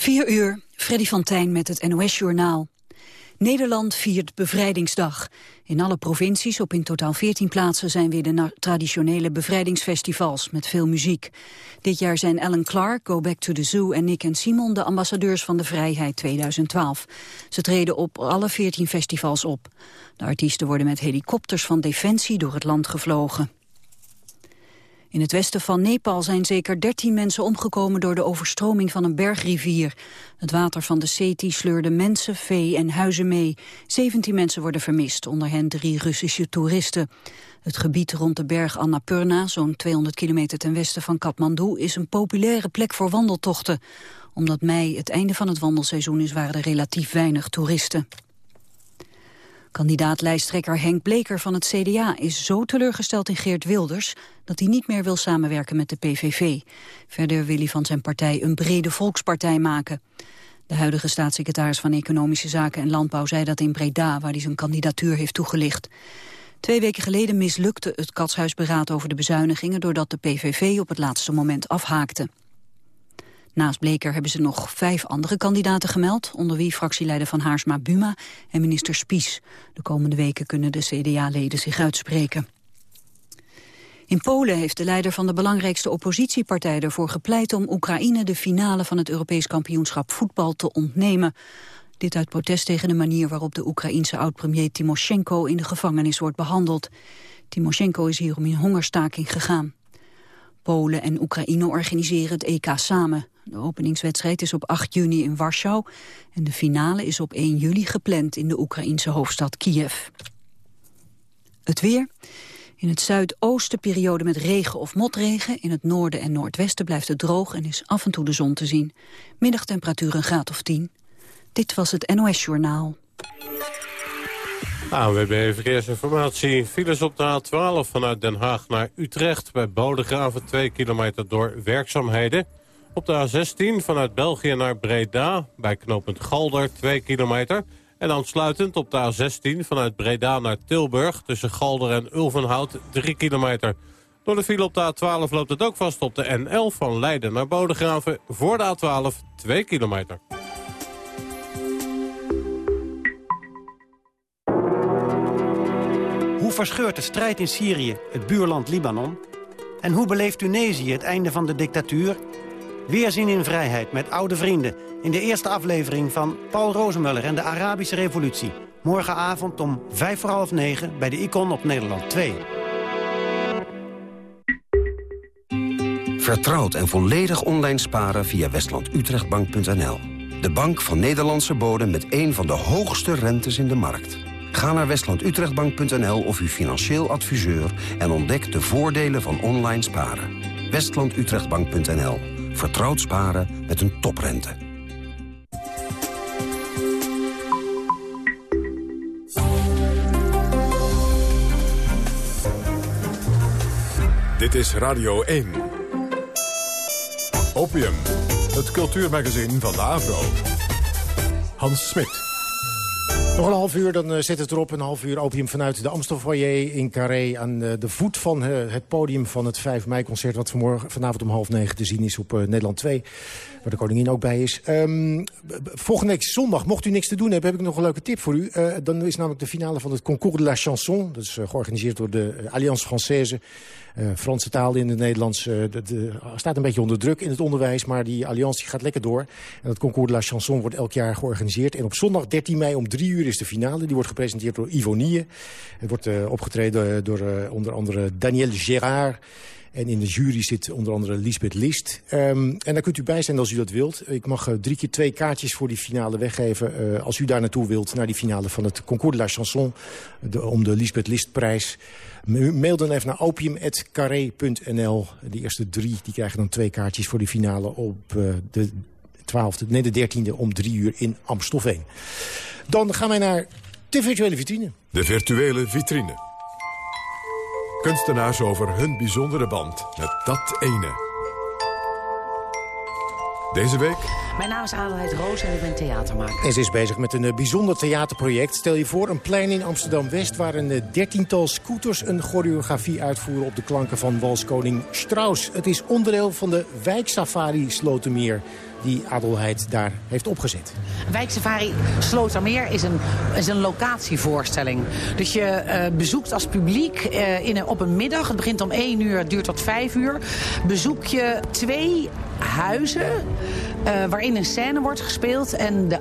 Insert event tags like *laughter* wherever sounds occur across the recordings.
4 uur, Freddy van Tijn met het NOS-journaal. Nederland viert Bevrijdingsdag. In alle provincies op in totaal 14 plaatsen zijn weer de traditionele bevrijdingsfestivals met veel muziek. Dit jaar zijn Ellen Clark, Go Back to the Zoo en Nick en Simon de ambassadeurs van de Vrijheid 2012. Ze treden op alle 14 festivals op. De artiesten worden met helikopters van Defensie door het land gevlogen. In het westen van Nepal zijn zeker 13 mensen omgekomen door de overstroming van een bergrivier. Het water van de Seti sleurde mensen, vee en huizen mee. 17 mensen worden vermist, onder hen drie Russische toeristen. Het gebied rond de berg Annapurna, zo'n 200 kilometer ten westen van Kathmandu, is een populaire plek voor wandeltochten. Omdat mei het einde van het wandelseizoen is, waren er relatief weinig toeristen. Kandidaat-lijsttrekker Henk Bleker van het CDA is zo teleurgesteld in Geert Wilders dat hij niet meer wil samenwerken met de PVV. Verder wil hij van zijn partij een brede volkspartij maken. De huidige staatssecretaris van Economische Zaken en Landbouw zei dat in Breda, waar hij zijn kandidatuur heeft toegelicht. Twee weken geleden mislukte het katshuisberaad over de bezuinigingen doordat de PVV op het laatste moment afhaakte. Naast Bleker hebben ze nog vijf andere kandidaten gemeld... onder wie fractieleider van Haarsma Buma en minister Spies. De komende weken kunnen de CDA-leden zich uitspreken. In Polen heeft de leider van de belangrijkste oppositiepartij ervoor gepleit om Oekraïne de finale van het Europees kampioenschap voetbal te ontnemen. Dit uit protest tegen de manier waarop de Oekraïense oud-premier Timoshenko in de gevangenis wordt behandeld. Timoshenko is hierom in hongerstaking gegaan. Polen en Oekraïne organiseren het EK samen. De openingswedstrijd is op 8 juni in Warschau en de finale is op 1 juli gepland in de Oekraïense hoofdstad Kiev. Het weer. In het zuidoosten periode met regen of motregen. In het noorden en noordwesten blijft het droog en is af en toe de zon te zien. Middagtemperatuur een graad of 10. Dit was het NOS Journaal. AWB Verkeersinformatie. Files op de A12 vanuit Den Haag naar Utrecht... bij Bodegraven 2 kilometer door werkzaamheden. Op de A16 vanuit België naar Breda bij knooppunt Galder 2 kilometer. En aansluitend op de A16 vanuit Breda naar Tilburg... tussen Galder en Ulvenhout 3 kilometer. Door de file op de A12 loopt het ook vast op de N11 van Leiden naar Bodegraven... voor de A12 2 kilometer. Hoe verscheurt de strijd in Syrië het buurland Libanon? En hoe beleeft Tunesië het einde van de dictatuur Weerzien in vrijheid met oude vrienden... in de eerste aflevering van Paul Rozemuller en de Arabische Revolutie. Morgenavond om vijf voor half negen bij de Icon op Nederland 2. Vertrouwd en volledig online sparen via westlandutrechtbank.nl. De bank van Nederlandse bodem met een van de hoogste rentes in de markt. Ga naar westlandutrechtbank.nl of uw financieel adviseur... en ontdek de voordelen van online sparen. westlandutrechtbank.nl Vertrouwd sparen met een toprente. Dit is Radio 1. Opium, het cultuurmagazin van de Avro. Hans Smit. Nog een half uur, dan uh, zit het erop. Een half uur opium vanuit de Amstelfoyer in Carré... aan uh, de voet van uh, het podium van het 5 mei-concert... wat vanavond om half negen te zien is op Nederland 2. Waar de koningin ook bij is. Um, volgende week zondag, mocht u niks te doen hebben... heb ik nog een leuke tip voor u. dan is namelijk de finale van het Concours de la Chanson. Dat is georganiseerd door de Alliance Française. Franse taal in het Nederlands de, staat een beetje onder druk in het onderwijs... maar die alliantie gaat lekker door. En het Concours de la Chanson wordt elk jaar georganiseerd. En op zondag 13 mei om drie uur is de finale. Die wordt gepresenteerd door Ivonie. Het wordt opgetreden door onder andere Daniel Gérard... En in de jury zit onder andere Lisbeth List. Um, en daar kunt u bij zijn als u dat wilt. Ik mag uh, drie keer twee kaartjes voor die finale weggeven. Uh, als u daar naartoe wilt, naar die finale van het Concours de la Chanson. De, om de Lisbeth Listprijs. Mail dan even naar opium.carré.nl. De eerste drie die krijgen dan twee kaartjes voor die finale op uh, de 12e, nee de 13e om drie uur in Amstelveen. Dan gaan wij naar de virtuele vitrine. De virtuele vitrine. Kunstenaars over hun bijzondere band met dat ene. Deze week... Mijn naam is Adelheid Roos en ik ben theatermaker. En ze is bezig met een eh, bijzonder theaterproject. Stel je voor een plein in Amsterdam-West... waar een eh, dertiental scooters een choreografie uitvoeren... op de klanken van walskoning Strauss. Het is onderdeel van de wijksafari Slotermeer die Adelheid daar heeft opgezet. Wijksafari Slotermeer is een, is een locatievoorstelling. Dus je uh, bezoekt als publiek uh, in op een middag, het begint om 1 uur, het duurt tot 5 uur... bezoek je twee huizen uh, waarin een scène wordt gespeeld. En de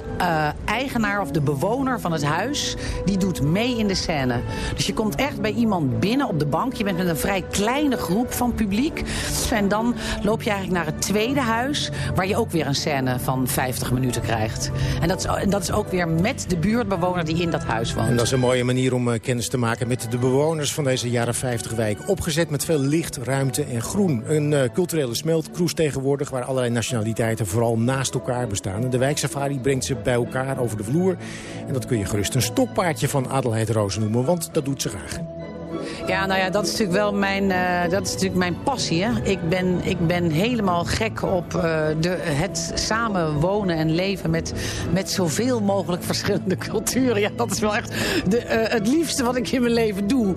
eigenaar of de bewoner van het huis, die doet mee in de scène. Dus je komt echt bij iemand binnen op de bank. Je bent met een vrij kleine groep van publiek. En dan loop je eigenlijk naar het tweede huis, waar je ook weer een scène van 50 minuten krijgt. En dat is, dat is ook weer met de buurtbewoner die in dat huis woont. En dat is een mooie manier om uh, kennis te maken met de bewoners van deze jaren 50 wijk. Opgezet met veel licht, ruimte en groen. Een culturele smeltkroes tegenwoordig, waar allerlei nationaliteiten vooral naast elkaar bestaan. En de wijksafari brengt ze bij elkaar over de vloer. En dat kun je gerust een stokpaardje van Adelheid Roos noemen, want dat doet ze graag. Ja, nou ja, dat is natuurlijk wel mijn, uh, dat is natuurlijk mijn passie. Hè? Ik, ben, ik ben helemaal gek op uh, de, het samen wonen en leven met, met zoveel mogelijk verschillende *laughs* culturen. Ja, dat is wel echt de, uh, het liefste wat ik in mijn leven doe.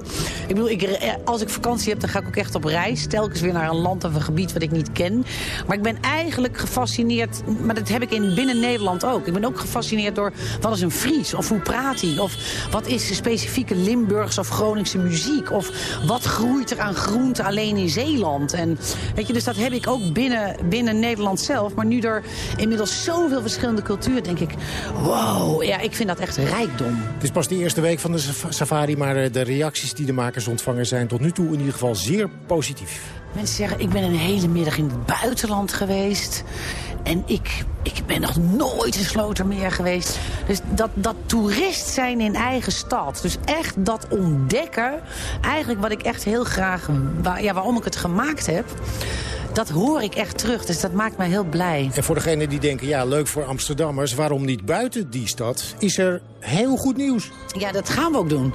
Ik bedoel, ik, als ik vakantie heb, dan ga ik ook echt op reis. Telkens weer naar een land of een gebied wat ik niet ken. Maar ik ben eigenlijk gefascineerd, maar dat heb ik in binnen Nederland ook. Ik ben ook gefascineerd door wat is een Fries of hoe praat hij? Of wat is de specifieke Limburgse of Groningse muziek? Of wat groeit er aan groente alleen in Zeeland? En, weet je, dus dat heb ik ook binnen, binnen Nederland zelf. Maar nu er inmiddels zoveel verschillende culturen, denk ik... wow, ja, ik vind dat echt rijkdom. Het is pas de eerste week van de safari... maar de reacties die de makers ontvangen zijn tot nu toe in ieder geval zeer positief. Mensen zeggen, ik ben een hele middag in het buitenland geweest. En ik, ik ben nog nooit in Slotermeer geweest. Dus dat, dat toerist zijn in eigen stad. Dus echt dat ontdekken. Eigenlijk wat ik echt heel graag... Ja, waarom ik het gemaakt heb dat hoor ik echt terug. Dus dat maakt mij heel blij. En voor degenen die denken, ja, leuk voor Amsterdammers... waarom niet buiten die stad, is er heel goed nieuws. Ja, dat gaan we ook doen.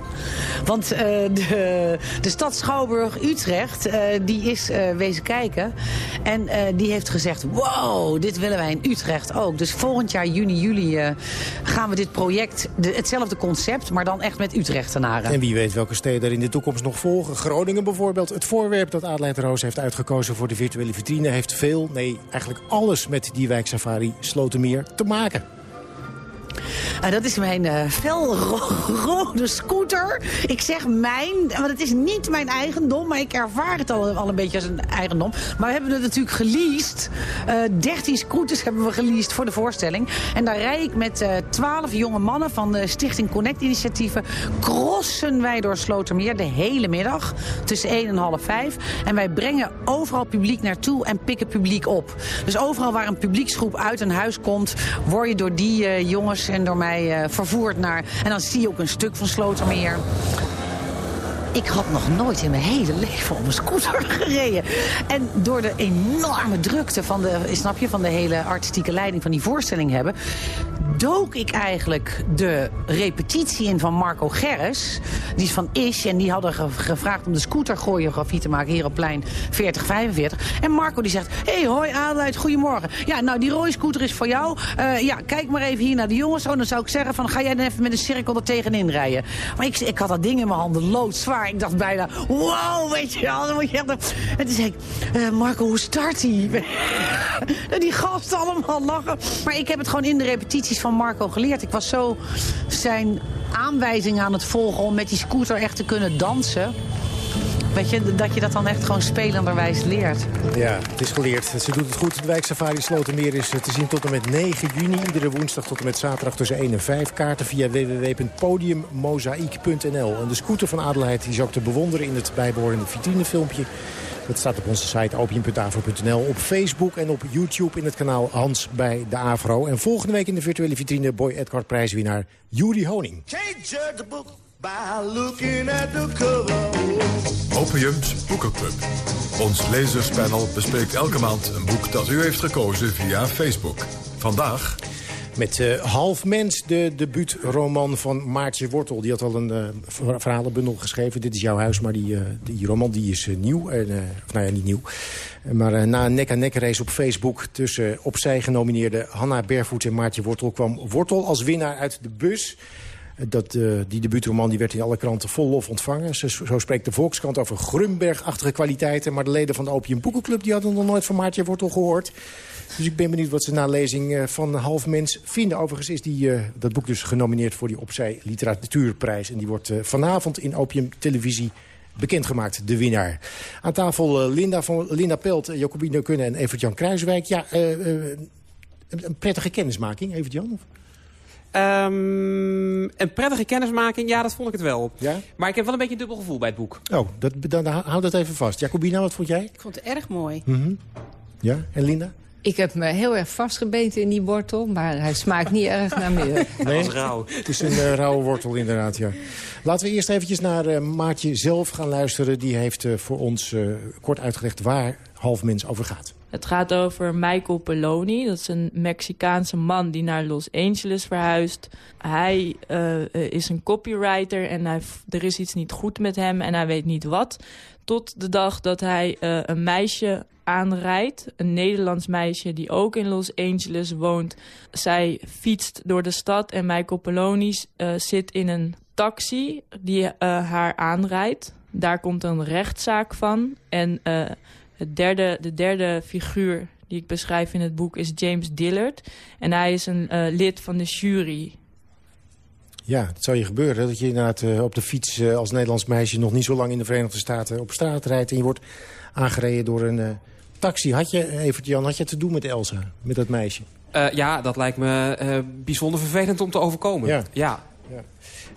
Want uh, de, de stad Schouwburg-Utrecht, uh, die is uh, wezen kijken. En die heeft gezegd, wow, dit willen wij in Utrecht ook. Dus volgend jaar, juni, juli, gaan we dit project... De, hetzelfde concept, maar dan echt met Utrechtenaren. En wie weet welke steden er in de toekomst nog volgen. Groningen bijvoorbeeld. Het voorwerp dat Adelheid Roos heeft uitgekozen voor de virtuele vitrine heeft veel, nee, eigenlijk alles met die wijksafari Slotermeer te maken. Uh, dat is mijn uh, felrode scooter. Ik zeg mijn, want het is niet mijn eigendom, maar ik ervaar het al, een beetje als een eigendom. Maar we hebben het natuurlijk geleased. Uh, 13 scooters hebben we geleased voor de voorstelling. En daar rijd ik met 12 jonge mannen van de Stichting Connect initiatieven. Crossen wij door Slotermeer de hele middag. Tussen 1 en half 5. En wij brengen overal publiek naartoe en pikken publiek op. Dus overal waar een publieksgroep uit een huis komt, word je door die jongens en door mij uh, vervoerd naar... En dan zie je ook een stuk van Slotermeer. Ik had nog nooit in mijn hele leven op een scooter *laughs* gereden. En door de enorme drukte van de, snap je, van de hele artistieke leiding van die voorstelling hebben dook ik eigenlijk de repetitie in van Marco Gerres. Die is van Ish en die hadden ge gevraagd om de scooterchoreografie te maken hier op plein 4045. En Marco die zegt, hey hoi Adelheid, goedemorgen. Ja, nou die rode scooter is voor jou. Uh, ja, kijk maar even hier naar de jongens. Oh, dan zou ik zeggen van ga jij dan even met een cirkel er tegenin rijden. Maar ik, ik had dat ding in mijn handen loodzwaar. Ik dacht bijna, wow, weet je wel. Dan moet je echt... En toen zei ik, uh, Marco, hoe start hij? *laughs* die gasten allemaal lachen. Maar ik heb het gewoon in de repetities van Marco geleerd. Ik was zo zijn aanwijzingen aan het volgen om met die scooter echt te kunnen dansen. Weet je, dat je dat dan echt gewoon spelenderwijs leert. Ja, het is geleerd. Ze doet het goed. De wijksafari Slotermeer is te zien tot en met 9 juni. Iedere woensdag tot en met zaterdag tussen 1 en 5. Kaarten via www.podiummozaïek.nl. En de scooter van Adelheid is ook te bewonderen in het bijbehorende vitrinefilmpje. Dat staat op onze site opium.avro.nl, op Facebook en op YouTube in het kanaal Hans bij de Avro. En volgende week in de virtuele vitrine Boy Edgard prijswinnaar Juri Honing. Opiums Boekenclub. Ons lezerspanel bespreekt elke maand een boek dat u heeft gekozen via Facebook. Vandaag... Met uh, Half Mens, de debuutroman van Maartje Wortel. Die had al een uh, verhalenbundel geschreven. Dit is jouw huis, maar die, uh, die roman die is nieuw. of nou ja, niet nieuw. Maar na een nek-aan-nek race op Facebook... tussen opzij genomineerde Hanna Bervoets en Maartje Wortel... kwam Wortel als winnaar uit de bus... Dat, die debuutroman die werd in alle kranten vol lof ontvangen. Zo, zo spreekt de Volkskrant over Grunberg-achtige kwaliteiten. Maar de leden van de Opium Boekenclub die hadden nog nooit van Maartje Wortel gehoord. Dus ik ben benieuwd wat ze na lezing uh, van Half Mens vinden. Overigens is die, uh, dat boek dus genomineerd voor die Opzij Literatuurprijs. En die wordt vanavond in Opium Televisie bekendgemaakt, de winnaar. Aan tafel Linda, van, Linda Pelt, Jacobine Kunne en Evert-Jan Kruiswijk. Ja, een, een prettige kennismaking, Evert-Jan? Of? Um, een prettige kennismaking, ja, dat vond ik het wel. Ja? Maar ik heb wel een beetje een dubbel gevoel bij het boek. Oh, dat, dan, houd dat even vast. Jacobina, wat vond jij? Ik vond het erg mooi. Mm -hmm. Ja, en Linda? Ik heb me heel erg vastgebeten in die wortel, maar hij smaakt niet erg naar meer. Nee, is rauw. Het is een uh, rauwe wortel inderdaad, ja. Laten we eerst eventjes naar uh, Maartje zelf gaan luisteren. Die heeft uh, voor ons kort uitgelegd waar Halfmens over gaat. Het gaat over Michael Poloni. Dat is een Mexicaanse man die naar Los Angeles verhuist. Hij uh, is een copywriter en hij, er is iets niet goed met hem en hij weet niet wat. Tot de dag dat hij uh, een meisje aanrijdt. Een Nederlands meisje die ook in Los Angeles woont. Zij fietst door de stad en Michael Poloni uh, zit in een taxi die uh, haar aanrijdt. Daar komt een rechtszaak van. En het derde, de derde figuur die ik beschrijf in het boek is James Dillard. En hij is een lid van de jury. Ja, het zou je gebeuren dat je inderdaad op de fiets als Nederlands meisje... nog niet zo lang in de Verenigde Staten op straat rijdt... en je wordt aangereden door een taxi. Had je, Evert Jan, had je te doen met Elsa, met dat meisje? ja, dat lijkt me bijzonder vervelend om te overkomen. Ja. ja. ja.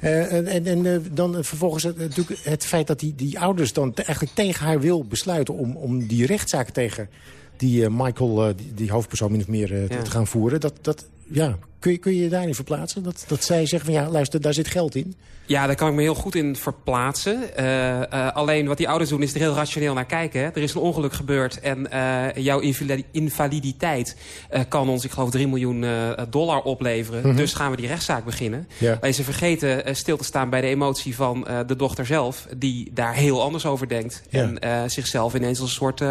Uh, en en dan vervolgens het, natuurlijk het feit dat die, die ouders dan eigenlijk tegen haar wil besluiten... om, om die rechtszaak tegen die Michael, die, die, hoofdpersoon min of meer, ja. te gaan voeren. Dat, dat, ja, kun, je, kun je je daarin verplaatsen? Dat, dat zij zeggen van ja, luister, daar zit geld in. Ja, daar kan ik me heel goed in verplaatsen. Uh, uh, alleen wat die ouders doen is er heel rationeel naar kijken. Hè. Er is een ongeluk gebeurd en uh, jouw invaliditeit kan ons, ik geloof, 3 miljoen dollar opleveren. Mm -hmm. Dus gaan we die rechtszaak beginnen. Ja. Alleen ze vergeten stil te staan bij de emotie van de dochter zelf... die daar heel anders over denkt. Ja. En zichzelf ineens als een soort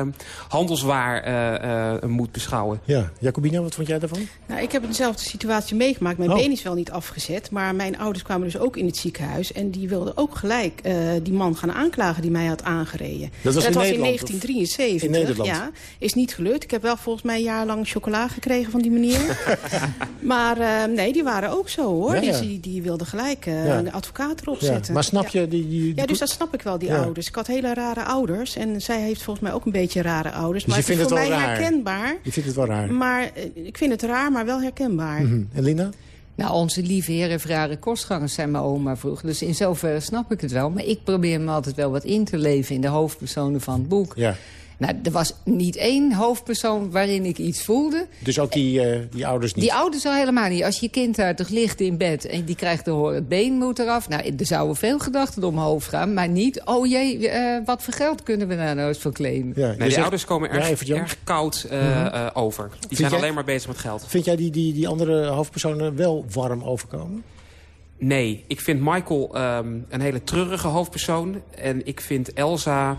handelswaar moet beschouwen. Ja, Jacobina, wat vond jij daarvan? Nou, ik heb dezelfde situatie meegemaakt. Mijn oh. been is wel niet afgezet, maar mijn ouders kwamen dus ook in het ziekenhuis. En die wilde ook gelijk uh, die man gaan aanklagen die mij had aangereden. Dat was, dat in, was in 1973. In Nederland? Ja, is niet gelukt. Ik heb wel volgens mij een jaar lang chocola gekregen van die meneer. *laughs* maar uh, nee, die waren ook zo hoor. Ja, ja. Die, die wilden gelijk uh, ja. een advocaat erop zetten. Maar snap je... Die, die, ja, dus dat snap ik wel, die ouders. Ik had hele rare ouders. En zij heeft volgens mij ook een beetje rare ouders. Dus maar je vindt het, voor wel mij raar. herkenbaar. Je vindt het wel raar. Maar ik vind het raar, maar wel herkenbaar. Mm -hmm. En Linda? Nou, onze lieve heren rare kostgangers, zijn mijn oma vroeg. Dus in zoverre snap ik het wel. Maar ik probeer me altijd wel wat in te leven in de hoofdpersonen van het boek. Ja. Nou, er was niet één hoofdpersoon waarin ik iets voelde. Dus ook die, uh, die ouders niet? Die ouders al helemaal niet. Als je kind daar toch ligt in bed en die krijgt te horen... het been moet eraf. Nou, er zouden veel gedachten door mijn hoofd gaan. Maar niet, oh jee, uh, wat voor geld kunnen we daar nou eens voor claimen? Ja, nee, die zegt, ouders komen erg, ja, erg koud uh, mm -hmm. over. Die Vind zijn jij, alleen maar bezig met geld. Vind jij die, die, die andere hoofdpersonen wel warm overkomen? Nee, ik vind Michael um, een hele treurige hoofdpersoon. En ik vind Elsa...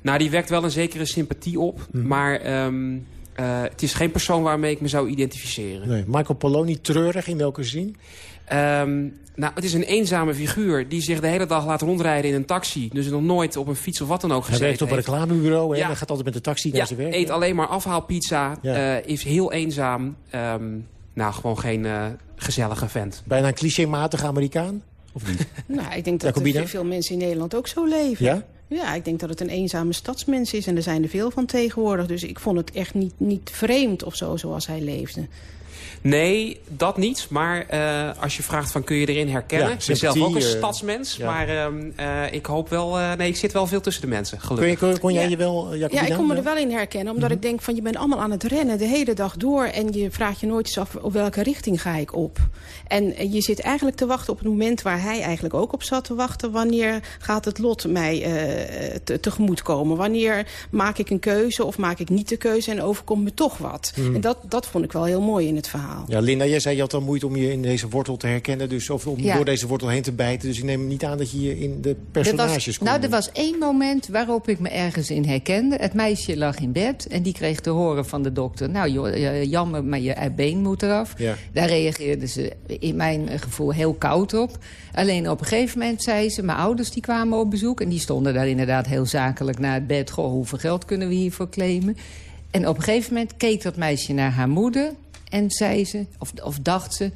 Nou, die wekt wel een zekere sympathie op. Mm. Maar um, uh, het is geen persoon waarmee ik me zou identificeren. Nee. Michael Poloni, treurig in welke zin? Um, nou, het is een eenzame figuur die zich de hele dag laat rondrijden in een taxi. Dus nog nooit op een fiets of wat dan ook gezeten Hij werkt op een reclamebureau en ja. gaat altijd met de taxi naar ja, zijn werk. eet alleen maar afhaalpizza, ja. uh, is heel eenzaam. Um, nou, gewoon geen uh, gezellige vent. Bijna een clichématige Amerikaan? Of niet? *laughs* nou, ik denk dat er veel mensen in Nederland ook zo leven. Ja? Ja, ik denk dat het een eenzame stadsmens is. En er zijn er veel van tegenwoordig. Dus ik vond het echt niet, niet vreemd of zo, zoals hij leefde. Nee, dat niet. Maar uh, als je vraagt van kun je erin herkennen. Ja, ik ben zelf ook een stadsmens. Ja. Maar uh, uh, ik hoop wel... nee, ik zit wel veel tussen de mensen, gelukkig. Kon, je, kon jij ja. je wel, Ja, ik kon me er wel in herkennen. Omdat mm -hmm. ik denk van je bent allemaal aan het rennen de hele dag door. En je vraagt je nooit eens af op welke richting ga ik op. En je zit eigenlijk te wachten op het moment waar hij eigenlijk ook op zat te wachten. Wanneer gaat het lot mij te, tegemoet komen. Wanneer maak ik een keuze of maak ik niet de keuze en overkomt me toch wat. Mhm. En dat, dat vond ik wel heel mooi in het verhaal. Ja, Linda, jij zei je had al moeite om je in deze wortel te herkennen. Dus, of om Ja. door deze wortel heen te bijten. Dus ik neem niet aan dat je je in de Er personages was, kon nou, er was één moment waarop ik me ergens in herkende. Het meisje lag in bed en die kreeg te horen van de dokter... nou, joh, eh, jammer, maar je been moet eraf. Ja. Daar reageerde ze in mijn gevoel heel koud op. Alleen op een gegeven moment zei ze... mijn ouders die kwamen op bezoek en die stonden daar inderdaad heel zakelijk naar het bed. Goh, hoeveel geld kunnen we hiervoor claimen? En op een gegeven moment keek dat meisje naar haar moeder... en zei ze, of, of dacht ze...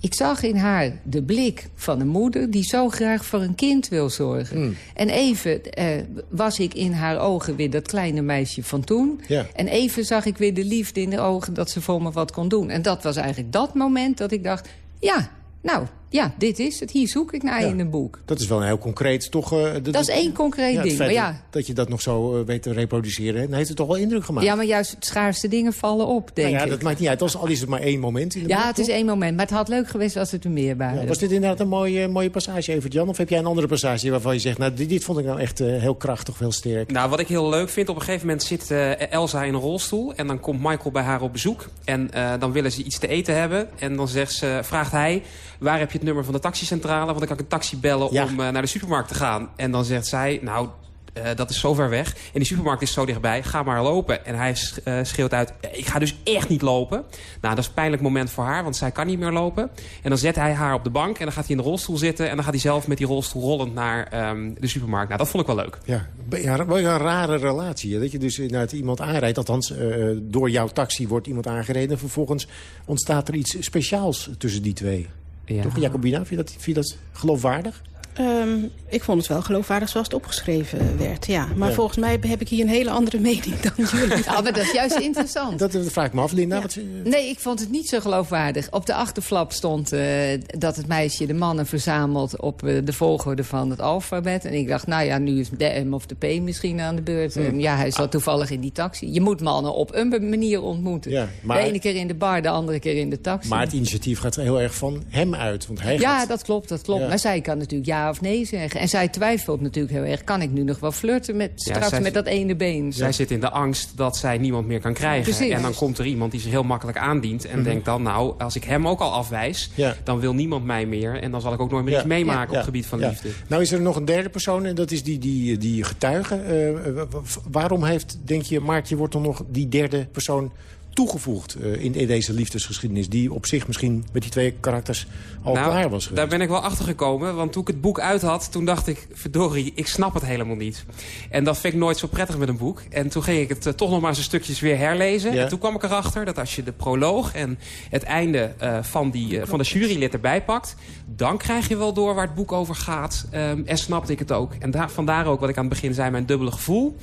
Ik zag in haar de blik van een moeder die zo graag voor een kind wil zorgen. Mm. En even eh, was ik in haar ogen weer dat kleine meisje van toen. Ja. En even zag ik weer de liefde in de ogen dat ze voor me wat kon doen. En dat was eigenlijk dat moment dat ik dacht... ja, nou, ja, dit is het. Hier zoek ik naar Ja. in een boek. Dat is wel een heel concreet, toch? eh, Dat is één concreet ja, ding. Maar ja, dat- je dat nog zo eh, weet te reproduceren, hè, dan heeft het toch wel indruk gemaakt. ja, maar juist het schaarste dingen vallen op, denk Nou ja, ik. dat maakt niet uit. Als, al is het maar één moment in de Ja, boek, het is toch? één moment. Maar het had leuk geweest als het er meer waren. Ja, was dit inderdaad een mooie, mooie passage, Evert-Jan? Of heb jij een andere passage waarvan je zegt... nou, dit, dit vond ik nou echt eh, heel krachtig, heel sterk? Nou, wat ik heel leuk vind, op een gegeven moment zit Elsa in een rolstoel... en dan komt Michael bij haar op bezoek. En eh, dan willen ze iets te eten hebben. En dan zegt ze, vraagt hij, waar heb je het nummer van de taxicentrale? Want ik kan een taxi bellen Ja. om eh, naar de supermarkt te gaan. En dan zegt zij, nou, eh, dat is zo ver weg. En die supermarkt is zo dichtbij, ga maar lopen. En hij sch- eh, schreeuwt uit, ik ga dus echt niet lopen. Nou, dat is een pijnlijk moment voor haar, want zij kan niet meer lopen. En dan zet hij haar op de bank en dan gaat hij in de rolstoel zitten... en dan gaat hij zelf met die rolstoel rollend naar ehm, de supermarkt. Nou, dat vond ik wel leuk. Ja, ja wel een rare relatie. Hè? Dat je dus inderdaad iemand aanrijdt. Althans, eh, door jouw taxi wordt iemand aangereden. En vervolgens ontstaat er iets speciaals tussen die twee. Ja. Toch, Jacobina? Vind je dat, vind dat geloofwaardig? Ehm, ik vond het wel geloofwaardig zoals het opgeschreven werd, ja. Maar Ja. volgens mij heb ik hier een hele andere mening dan *laughs* jullie. Ja, maar dat is juist interessant. Dat, dat vraag ik me af, Linda. Wat, Nee, ik vond het niet zo geloofwaardig. Op de achterflap stond eh, dat het meisje de mannen verzamelt... op eh, de volgorde van het alfabet. En ik dacht, nou ja, nu is de M of de P misschien aan de beurt. Ja, hij zat toevallig in die taxi. Je moet mannen op een manier ontmoeten. Ja, maar- De ene keer in de bar, de andere keer in de taxi. maar het initiatief gaat heel erg van hem uit. Want hij ja, gaat- dat klopt, dat klopt. Ja. Maar zij kan natuurlijk ja of nee zeggen. En zij twijfelt natuurlijk heel erg. Kan ik nu nog wel flirten met, straks met dat ene been? Zij zit in de angst dat zij niemand meer kan krijgen. Precies. En dan komt er iemand die zich heel makkelijk aandient. En Mhm. denkt dan, nou, als ik hem ook al afwijs... Ja. dan wil niemand mij meer. En dan zal ik ook nooit meer Ja. iets meemaken op het gebied van Ja. liefde. Nou is er nog een derde persoon en dat is die, die, die getuige. Eh, waarom heeft, denk je, Maartje wordt er nog die derde persoon toegevoegd eh, in, deze liefdesgeschiedenis... die op zich misschien met die twee karakters al Nou, klaar was geweest? Daar ben ik wel achter gekomen. Want toen ik het boek uit had, toen dacht ik... verdorie, ik snap het helemaal niet. En dat vind ik nooit zo prettig met een boek. En toen ging ik het eh, toch nog maar eens een stukjes weer herlezen. Ja. En toen kwam ik erachter dat als je de proloog en het einde eh, van, die, van de jurylid erbij pakt... dan krijg je wel door waar het boek over gaat. Ehm, en snapte ik het ook. En daar, vandaar ook wat ik aan het begin zei, mijn dubbele gevoel.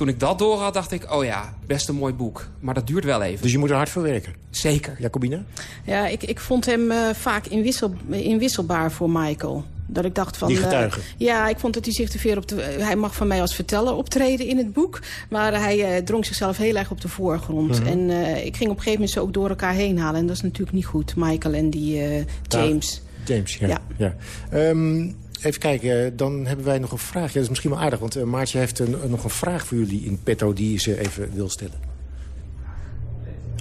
Toen ik dat door had, dacht ik, oh ja, best een mooi boek. Maar dat duurt wel even. Dus je moet er hard voor werken. Zeker. Jacobina? Ja, ik, ik vond hem eh, vaak inwissel, inwisselbaar voor Michael. Dat ik dacht van... Die eh, getuige. ja, ik vond dat hij zich te veel op de... Hij mag van mij als verteller optreden in het boek. Maar hij eh, drong zichzelf heel erg op de voorgrond. Mhm. En eh, ik ging op een gegeven moment ze ook door elkaar heen halen. En dat is natuurlijk niet goed. Michael en die eh, James. James, ja. Ja. ja. Ehm, even kijken, dan hebben wij nog een vraag. Ja, dat is misschien wel aardig, want eh, Maartje heeft een, nog een vraag voor jullie in petto... die ze even wil stellen.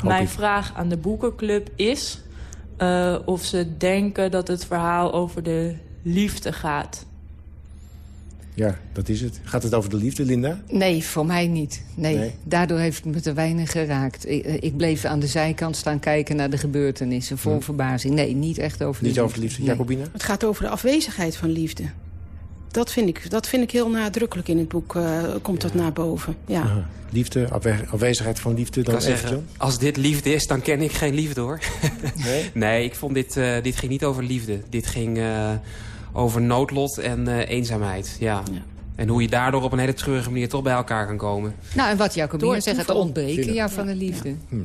Mijn vraag aan de boekenclub is eh, of ze denken dat het verhaal over de liefde gaat. Ja, dat is het. Gaat het over de liefde, Linda? Nee, voor mij niet. Nee. Nee. Daardoor heeft het me te weinig geraakt. Ik, eh, ik bleef aan de zijkant staan kijken naar de gebeurtenissen. Vol Hm. verbazing. Nee, niet echt over de Niet over de liefde. Nee. Jacobina? Het gaat over de afwezigheid van liefde. Dat vind ik, dat vind ik heel nadrukkelijk in het boek. eh, komt dat naar boven. Ja. Aha. Liefde, afwe- afwezigheid van liefde, dan zeggen, als dit liefde is, dan ken ik geen liefde hoor. Nee? *laughs* nee, ik vond dit, eh, dit ging niet over liefde. Dit ging eh, over noodlot en eh, eenzaamheid. Ja. Ja. En hoe je daardoor op een hele treurige manier toch bij elkaar kan komen. Nou, en wat Jacobine zegt, het ontbreken ja, van de liefde. Hm.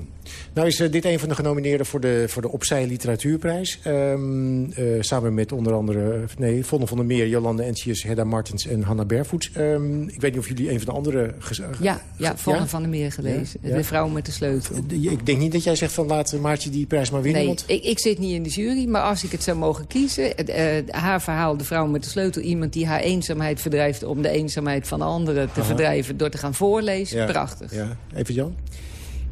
Nou is uh, dit een van de genomineerden voor de, voor de Opzij Literatuurprijs. Um, uh, samen met onder andere nee, Vonne van der Meer, Jolande Entius, Hedda Martens en Hanna Bervoets. Um, ik weet niet of jullie een van de andere... Ja, ja Vonne ja? van der Meer gelezen. Ja? De vrouw met de sleutel. Ik denk niet dat jij zegt van laat Maartje die prijs maar winnen. Nee, want... ik, ik zit niet in de jury, maar als ik het zou mogen kiezen... Uh, haar verhaal, de vrouw met de sleutel, iemand die haar eenzaamheid verdrijft... om de eenzaamheid van anderen te Aha. verdrijven door te gaan voorlezen. Prachtig. Ja. Even Jan?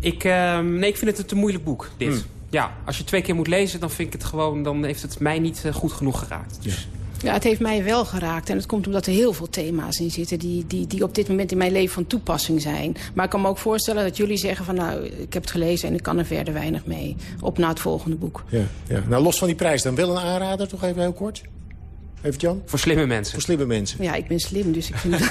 Ik, uh, nee, ik vind het een te moeilijk boek, dit. Hmm. Ja, als je twee keer moet lezen, dan vind ik het gewoon... dan heeft het mij niet uh, goed genoeg geraakt. Dus. Ja, het heeft mij wel geraakt. En het komt omdat er heel veel thema's in zitten... Die, die, die op dit moment in mijn leven van toepassing zijn. Maar ik kan me ook voorstellen dat jullie zeggen van... nou, ik heb het gelezen en ik kan er verder weinig mee. Op na het volgende boek. Ja, ja. Nou, los van die prijs dan wel een aanrader, toch even heel kort? Even Jan? Voor slimme mensen. Voor slimme mensen. Ja, ik ben slim, dus ik vind het...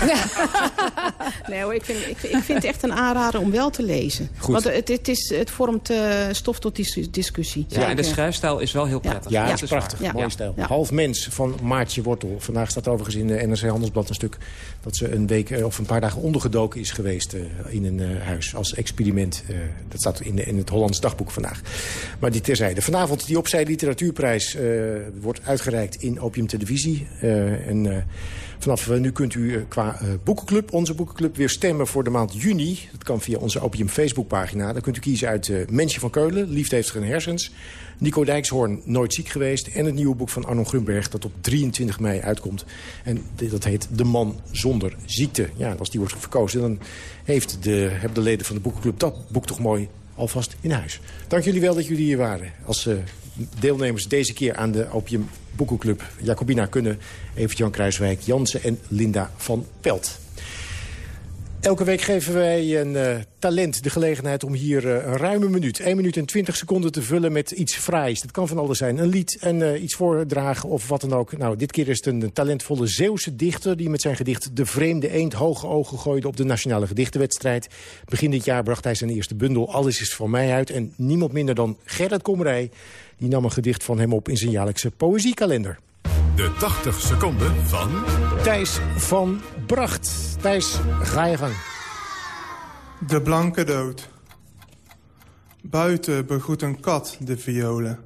*laughs* nee hoor, ik vind, ik, ik vind het echt een aanrader om wel te lezen. Goed. Want het, het, is, het vormt uh, stof tot dis discussie. Ja, en de schrijfstijl is wel heel prettig. Ja, ja het is prachtig. Ja. Mooie stijl. Half mens van Maartje Wortel. Vandaag staat overigens in de NRC Handelsblad een stuk... dat ze een week of een paar dagen ondergedoken is geweest uh, in een uh, huis als experiment. dat staat in, de, in het Hollands dagboek vandaag. Maar die terzijde. Vanavond die Opzij Literatuurprijs wordt uitgereikt in Opium Televisie. Uh, en uh, vanaf uh, nu kunt u qua boekenclub, onze boekenclub, weer stemmen voor de maand juni. Dat kan via onze Opium Facebookpagina. Dan kunt u kiezen uit Mensje van Keulen, Liefde heeft geen hersens. Nico Dijkshoorn, Nooit ziek geweest. En het nieuwe boek van Arno Grunberg dat op 23 mei uitkomt. En dat heet De man zonder ziekte. Ja, als die wordt verkozen, dan heeft de, hebben de leden van de boekenclub dat boek toch mooi alvast in huis. Dank jullie wel dat jullie hier waren. Als uh, deelnemers deze keer aan de Opium Boekenclub Jacobina kunnen... even Jan Kruiswijk, Jansen en Linda van Pelt. Elke week geven wij een uh, talent de gelegenheid om hier uh, een ruime minuut... 1 minuut en 20 seconden te vullen met iets fraais. Dat kan van alles zijn. Een lied en uh, iets voordragen of wat dan ook. Nou, dit keer is het een talentvolle Zeeuwse dichter... die met zijn gedicht De Vreemde Eend hoge ogen gooide op de Nationale Gedichtenwedstrijd. Begin dit jaar bracht hij zijn eerste bundel Alles is voor mij uit. En niemand minder dan Gerrit Komrij... die nam een gedicht van hem op in zijn jaarlijkse poëziekalender. De 80 seconden van... Thijs van Bracht. Thijs, ga je gang. De blanke dood. Buiten begroet een kat de violen.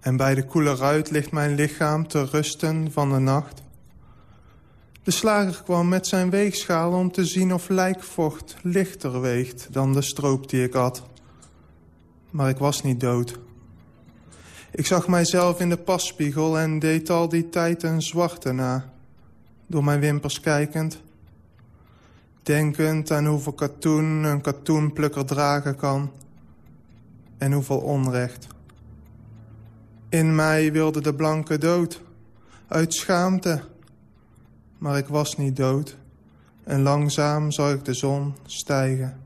En bij de koele ruit ligt mijn lichaam te rusten van de nacht. De slager kwam met zijn weegschaal om te zien of lijkvocht lichter weegt dan de stroop die ik had. Maar ik was niet dood. Ik zag mijzelf in de passpiegel en deed al die tijd een zwarte na. Door mijn wimpers kijkend. Denkend aan hoeveel katoen een katoenplukker dragen kan. En hoeveel onrecht. In mij wilde de blanke dood. Uit schaamte. Maar ik was niet dood. En langzaam zag ik de zon stijgen.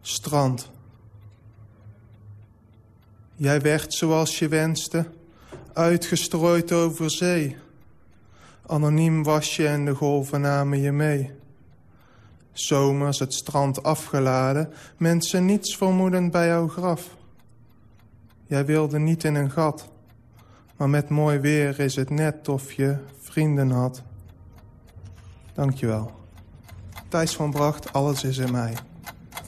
Strand. Jij werd zoals je wenste, uitgestrooid over zee. Anoniem was je en de golven namen je mee. Zomers het strand afgeladen, mensen niets vermoedend bij jouw graf. Jij wilde niet in een gat, maar met mooi weer is het net of je vrienden had. Dankjewel. Thijs van Bracht, alles is in mij.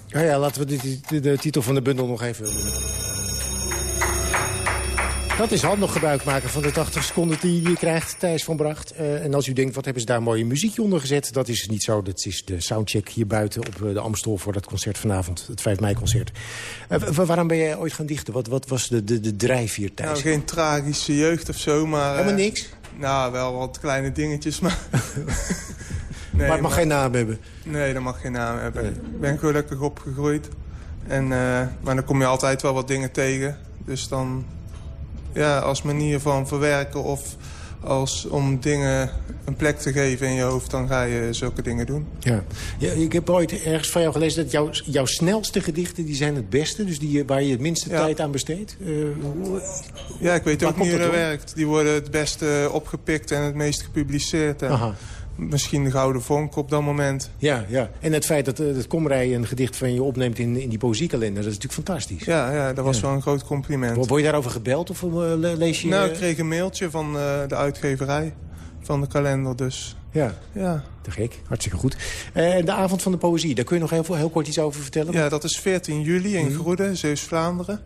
Ja, ja laten we de, de, de titel van de bundel nog even... Dat is handig gebruik maken van de 80 seconden die je krijgt, Thijs van Bracht. Uh, en als u denkt, wat hebben ze daar mooie muziekje onder gezet? Dat is niet zo. Dat is de soundcheck hier buiten op de Amstel voor dat concert vanavond. Het 5 mei concert. Uh, waarom ben jij ooit gaan dichten? Wat, wat was de, de, de drijfveer, Thijs? Nou, geen tragische jeugd of zo, maar... Helemaal niks? Nou, wel wat kleine dingetjes, maar... *laughs* nee, maar het mag maar... geen naam hebben? Nee, dat mag geen naam hebben. Nee. Ik ben gelukkig opgegroeid. En, maar dan kom je altijd wel wat dingen tegen. Dus dan ja, als manier van verwerken of als om dingen een plek te geven in je hoofd, dan ga je zulke dingen doen. Ja. ja ik heb ooit ergens van jou gelezen dat jouw, jouw snelste gedichten die zijn het beste. Dus die waar je het minste ja. tijd aan besteedt. Uh, ja, ik weet ook niet hoe dat werkt. Die worden het beste opgepikt en het meest gepubliceerd. Aha. Misschien de gouden vonk op dat moment. Ja, ja. En het feit dat het Komrij een gedicht van je opneemt in, in die poëziekalender... dat is natuurlijk fantastisch. Ja, ja dat was ja. wel een groot compliment. Word je daarover gebeld of uh, lees je... Nou, ik kreeg een mailtje van de uitgeverij. van de kalender. Dus Ja, ja. te gek. Hartstikke goed. Eh, En de avond van de poëzie, daar kun je nog heel, heel kort iets over vertellen? Ja, dat is 14 juli in Groede, Zeeuws-Vlaanderen.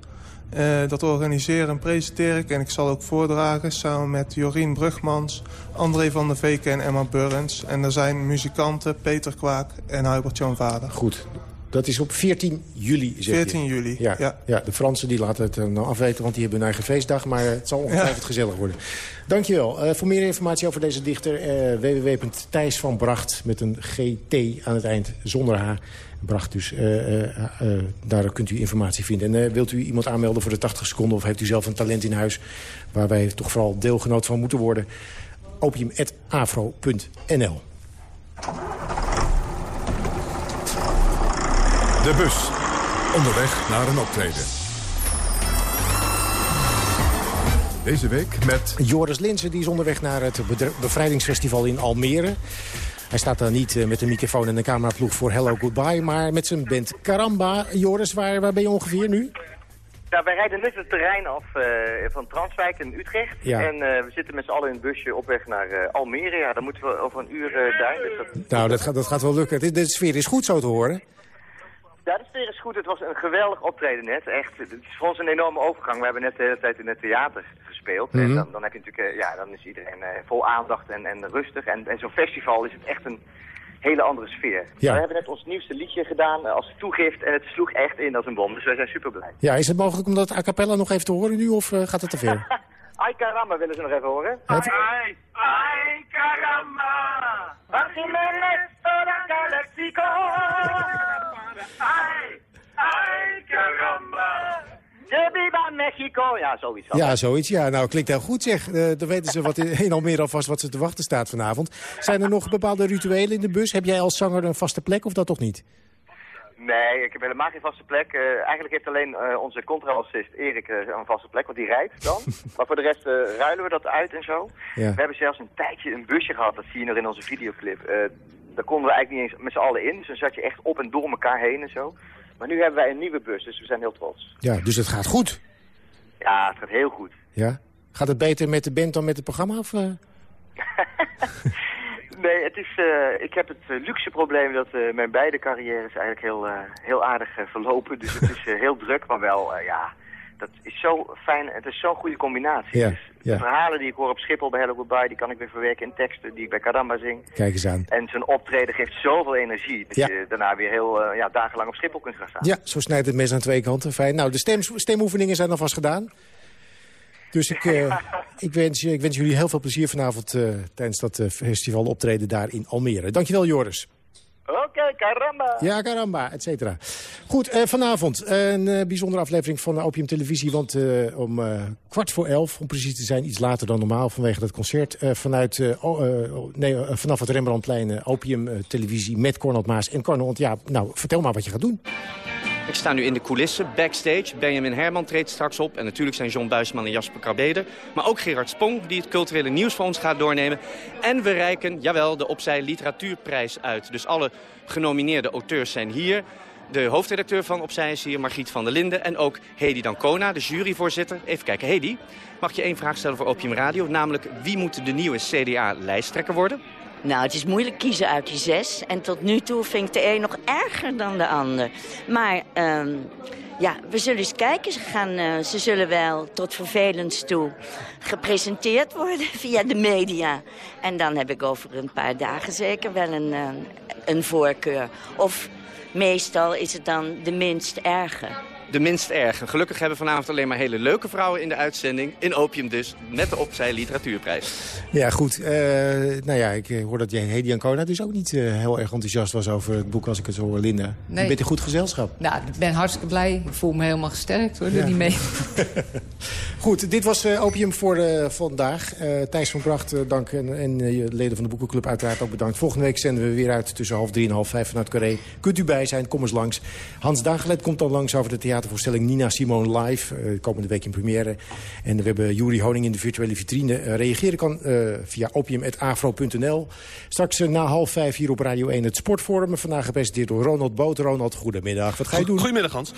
Eh, dat organiseer en presenteer ik en ik zal ook voordragen... samen met Jorien Brugmans, André van der Veken en Emma Burrens. En er zijn muzikanten Peter Kwaak en Hubert-Jan Vader. Goed. Dat is op 14 juli, zeg 14 je. juli, Ja, ja. ja. de Fransen die laten het eh, nou afweten, want die hebben hun eigen feestdag. Maar het zal ongetwijfeld gezellig worden. Dankjewel. Eh voor meer informatie over deze dichter, eh www.thijsvanbracht met een GT aan het eind, zonder H. Bracht dus. eh, daar kunt u informatie vinden. En wilt u iemand aanmelden voor de 80 seconden... of heeft u zelf een talent in huis waar wij toch vooral deelgenoot van moeten worden? opium.afro.nl De bus. Onderweg naar een optreden. Deze week met... Joris Linsen die is onderweg naar het bevrijdingsfestival in Almere. Hij staat daar niet eh, met een microfoon en een cameraploeg voor Hello Goodbye... maar met zijn band Caramba. Joris, waar, waar ben je ongeveer nu? Nou, wij rijden net het terrein af eh, van Transwijk in Utrecht. Ja. En eh, we zitten met z'n allen in een busje op weg naar eh, Almere. Ja, dan moeten we over een uur eh daar. Dus dat... Nou, dat gaat, dat gaat wel lukken. Is- De sfeer is goed zo te horen. Ja, de sfeer is goed. Het was een geweldig optreden net. Echt, het is voor ons een enorme overgang. We hebben net de hele tijd in het theater gespeeld. En Mhm. dan, dan heb je natuurlijk, eh, ja, dan is iedereen eh, vol aandacht en, en rustig. En, en zo'n festival is het echt een hele andere sfeer. Ja. We hebben net ons nieuwste liedje gedaan eh, als toegift en het sloeg echt in als een bom. Dus wij zijn super blij. Ja, is het mogelijk om dat a cappella nog even te horen nu of gaat het te ver? *laughs* Ai caramba, willen ze nog even horen? Het- Ai, ai caramba, Archimedes toda Galaxico. Ai, ai caramba, de viva Mexico. Ja, zoiets. wel. Ja, zoiets. Ja, nou, klinkt heel goed zeg. Eh, dan weten ze wat in, *laughs* in Almere alvast wat ze te wachten staat vanavond. Zijn er nog bepaalde rituelen in de bus? Heb jij als zanger een vaste plek of dat toch niet? Nee, ik heb helemaal geen vaste plek. Eh, eigenlijk heeft alleen eh, onze contrabassist Erik eh, een vaste plek, want die rijdt dan. *laughs* maar voor de rest ruilen we dat uit en zo. Ja. We hebben zelfs een tijdje een busje gehad, dat zie je nog in onze videoclip. Daar konden we eigenlijk niet eens met z'n allen in, dus dan zat je echt op en door elkaar heen en zo. Maar nu hebben wij een nieuwe bus, dus we zijn heel trots. Ja, dus het gaat goed. Ja, het gaat heel goed. Ja? Gaat het beter met de band dan met het programma? Of? *laughs* Nee, het is, eh, ik heb het eh, luxe probleem dat eh, mijn beide carrières eigenlijk heel, heel aardig verlopen. Dus het is heel druk, maar wel, ja, dat is zo fijn. Het is zo'n goede combinatie. Ja, Dus ja. Verhalen die ik hoor op Schiphol bij Hello Goodbye, die kan ik weer verwerken in teksten die ik bij Kadamba zing. Kijk eens aan. En zo'n optreden geeft zoveel energie dat Ja. je daarna weer heel ja, dagenlang op Schiphol kunt gaan staan. Ja, zo snijdt het mes aan twee kanten. Fijn. Nou, de stem, stemoefeningen zijn alvast gedaan. Dus ik, eh, ik, wens, ik wens jullie heel veel plezier vanavond eh, tijdens dat eh, festival optreden daar in Almere. Dankjewel, Joris. Oké, caramba! Ja, caramba, et cetera. Goed, vanavond een eh, bijzondere aflevering van Opium Televisie. Want om kwart voor elf, om precies te zijn, iets later dan normaal vanwege dat concert. vanuit, nee, vanaf het Rembrandtplein Opium Televisie met Cornel Maas en Cornel. Want ja, nou, vertel maar wat je gaat doen. Ik sta nu in de coulissen, backstage. Benjamin Herman treedt straks op. En natuurlijk zijn John Buisman en Jasper Krabeder. Maar ook Gerard Spong, die het culturele nieuws voor ons gaat doornemen. En we reiken, jawel, de Opzij Literatuurprijs uit. Dus alle genomineerde auteurs zijn hier. De hoofdredacteur van Opzij is hier, Margriet van der Linden. En ook Hedy Dancona, de juryvoorzitter. Even kijken, Hedy, mag je één vraag stellen voor Opium Radio? Namelijk, wie moet de nieuwe CDA-lijsttrekker worden? Nou, het is moeilijk kiezen uit die zes. En tot nu toe vind ik de een nog erger dan de ander. Maar ehm, ja, we zullen eens kijken. Ze, gaan, eh, ze zullen wel tot vervelens toe gepresenteerd worden *laughs* via de media. En dan heb ik over een paar dagen zeker wel een, eh, een voorkeur. Of meestal is het dan de minst erge. De minst erge. Gelukkig hebben we vanavond alleen maar hele leuke vrouwen in de uitzending. In Opium dus, met de Opzij Literatuurprijs. Ja, goed. Eh, nou ja, ik eh, hoor dat jij Hedy Ancona dus ook niet eh, heel erg enthousiast was over het boek als ik het zo hoor, Linda. Nee. Je bent in goed gezelschap. Nou, ik ben hartstikke blij. Ik voel me helemaal gesterkt hoor, door Ja. die mee. *laughs* Goed, dit was eh, Opium voor eh, vandaag. Eh, Thijs van Bracht, dank. En, en je leden van de Boekenclub uiteraard ook bedankt. Volgende week zenden we weer uit tussen half drie en half vijf vanuit Carré. Kunt u bij zijn, kom eens langs. Hans Dagelet komt dan langs over de theatervoorstelling Nina Simone Live. eh, komende week in première. En we hebben Juri Honing in de virtuele vitrine. Eh, reageren kan eh, via opium.afro.nl. Straks na half vijf hier op Radio 1 het Sportforum. Vandaag gepresenteerd door Ronald Boot. Ronald, goedemiddag. Wat ga je doen? Goedemiddag Hans.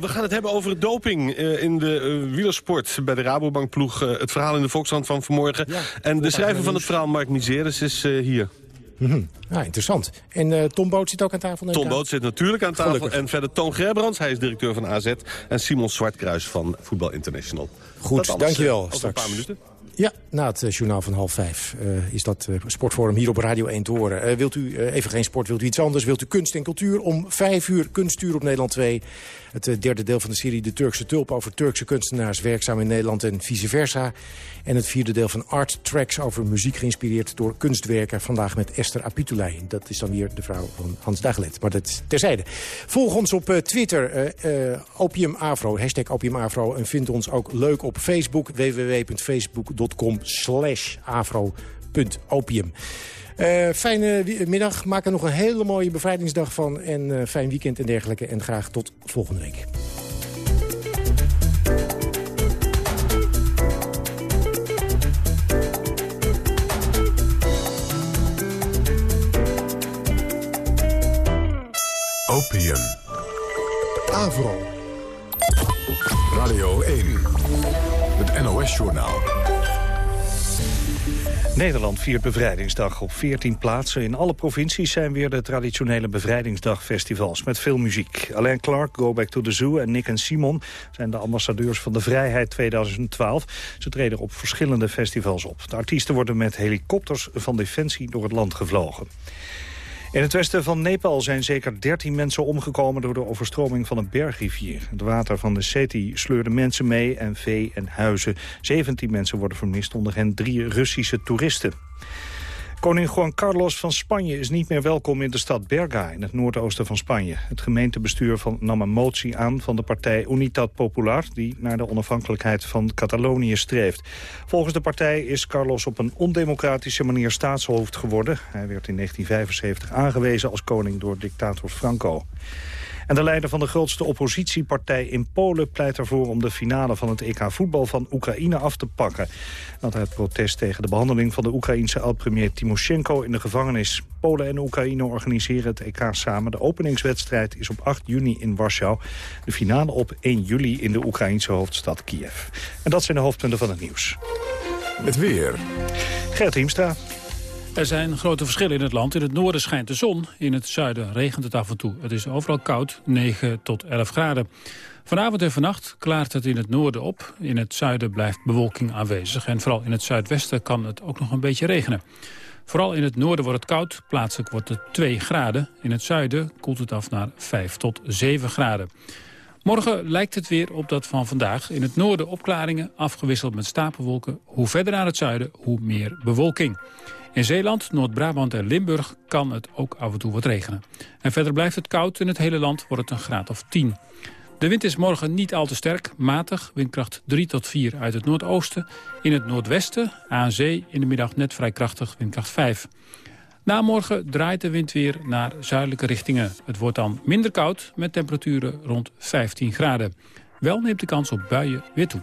We gaan het hebben over doping in de wielersport. sport bij de Rabobankploeg. Het verhaal in de Volkskrant van vanmorgen. en de schrijver van het verhaal, Mark Miseris, is hier. Mm Ja, interessant. En uh, Tom Boot zit ook aan tafel? Tom Boot zit natuurlijk aan tafel. Gelukkig. En verder Toon Gerbrands, hij is directeur van AZ. En Simon Zwartkruis van Voetbal International. Goed, dankjewel. Straks. een paar minuten. Ja, na het uh, journaal van half vijf uh, is dat uh, sportforum hier op Radio 1 te horen. wilt u even geen sport, wilt u iets anders, wilt u kunst en cultuur? Om vijf uur kunstuur op Nederland 2. Het derde deel van de serie De Turkse Tulp over Turkse kunstenaars werkzaam in Nederland en vice versa. En het vierde deel van Art Tracks over muziek geïnspireerd door kunstwerken. Vandaag met Esther Apitulay. Dat is dan weer de vrouw van Hans Dagelet. Maar dat terzijde. Volg ons op Twitter, opiumafro, hashtag opiumafro. En vind ons ook leuk op Facebook, www.facebook.com slash afro.opium. Uh, fijne middag. Maak er nog een hele mooie bevrijdingsdag van. En fijn weekend en dergelijke. En graag tot volgende week. Opium. Avro. Radio 1. Het NOS-journaal. Nederland viert bevrijdingsdag op 14 plaatsen. In alle provincies zijn weer de traditionele bevrijdingsdagfestivals met veel muziek. Alain Clark, Go Back to the Zoo en Nick en Simon zijn de ambassadeurs van de Vrijheid 2012. Ze treden op verschillende festivals op. De artiesten worden met helikopters van Defensie door het land gevlogen. In het westen van Nepal zijn zeker 13 mensen omgekomen... door de overstroming van een bergrivier. Het water van de Seti sleurde mensen mee en vee en huizen. 17 mensen worden vermist, onder hen drie Russische toeristen. Koning Juan Carlos van Spanje is niet meer welkom in de stad Berga in het noordoosten van Spanje. Het gemeentebestuur van nam een motie aan van de partij Unitat Popular die naar de onafhankelijkheid van Catalonië streeft. Volgens de partij is Carlos op een ondemocratische manier staatshoofd geworden. Hij werd in 1975 aangewezen als koning door dictator Franco. En de leider van de grootste oppositiepartij in Polen pleit ervoor om de finale van het EK voetbal van Oekraïne af te pakken. Dat uit protest tegen de behandeling van de Oekraïense oud-premier Timoshenko in de gevangenis. Polen en Oekraïne organiseren het EK samen. De openingswedstrijd is op 8 juni in Warschau. De finale op 1 juli in de Oekraïense hoofdstad Kiev. En dat zijn de hoofdpunten van het nieuws. Het weer. Gert Hiemstra. Er zijn grote verschillen in het land. In het noorden schijnt de zon, in het zuiden regent het af en toe. Het is overal koud, 9 tot 11 graden. Vanavond en vannacht klaart het in het noorden op. In het zuiden blijft bewolking aanwezig. En vooral in het zuidwesten kan het ook nog een beetje regenen. Vooral in het noorden wordt het koud. Plaatselijk wordt het 2 graden. In het zuiden koelt het af naar 5 tot 7 graden. Morgen lijkt het weer op dat van vandaag. In het noorden opklaringen, afgewisseld met stapelwolken. Hoe verder naar het zuiden, hoe meer bewolking. In Zeeland, Noord-Brabant en Limburg kan het ook af en toe wat regenen. En verder blijft het koud. In het hele land wordt het een graad of 10. De wind is morgen niet al te sterk, matig, windkracht 3 tot 4 uit het noordoosten. In het noordwesten, aan zee, in de middag net vrij krachtig, windkracht 5. Na morgen draait de wind weer naar zuidelijke richtingen. Het wordt dan minder koud, met temperaturen rond 15 graden. Wel neemt de kans op buien weer toe.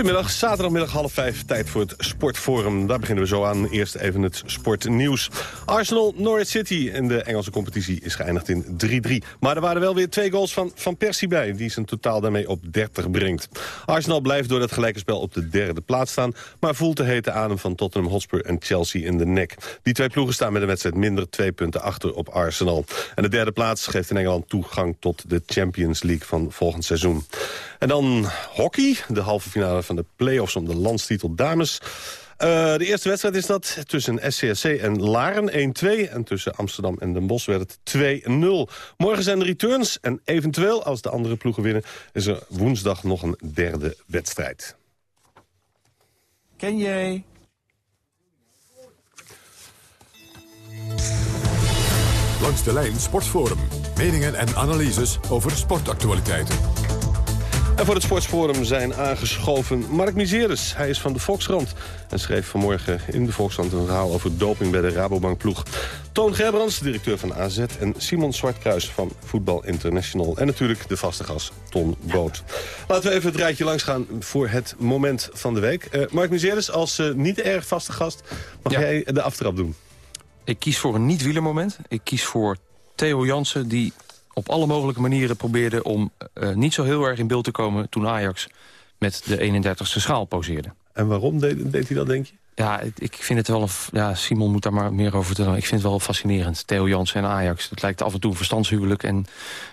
Goedemiddag, zaterdagmiddag half vijf, tijd voor het Sportforum. Daar beginnen we zo aan. Eerst even het sportnieuws. Arsenal Norwich City in de Engelse competitie is geëindigd in 3-3. Maar er waren wel weer twee goals van Van Persie bij... die zijn totaal daarmee op 30 brengt. Arsenal blijft door dat gelijke spel op de derde plaats staan... maar voelt de hete adem van Tottenham Hotspur en Chelsea in de nek. Die twee ploegen staan met een wedstrijd minder twee punten achter op Arsenal. En de derde plaats geeft in Engeland toegang tot de Champions League van volgend seizoen. En dan hockey, de halve finale van de play-offs om de landstitel dames. Uh, de eerste wedstrijd is dat tussen SCSC en Laren 1-2. En tussen Amsterdam en Den Bosch werd het 2-0. Morgen zijn de returns en eventueel, als de andere ploegen winnen... is er woensdag nog een derde wedstrijd. Ken jij... Langs de lijn Sportforum. Meningen en analyses over sportactualiteiten. En voor het Sportsforum zijn aangeschoven Mark Miseres. Hij is van de Volkskrant en schreef vanmorgen in de Volkskrant... een verhaal over doping bij de Rabobank-ploeg. Toon Gerbrands, directeur van AZ... en Simon Zwartkruis van Voetbal International. En natuurlijk de vaste gast Ton Boot. Laten we even het rijtje langs gaan voor het moment van de week. Uh, Mark Miseres, als uh, niet erg vaste gast... mag jij de aftrap doen? Ik kies voor een niet-wielermoment. Ik kies voor Theo Jansen, die op alle mogelijke manieren probeerde... om uh, niet zo heel erg in beeld te komen toen Ajax met de 31ste schaal poseerde. En waarom deed, deed hij dat, denk je? Ja, ik vind het wel... Een, ja, Simon moet daar maar meer over vertellen. Ik vind het wel fascinerend. Theo Jansen en Ajax. Het lijkt af en toe een verstandshuwelijk. En,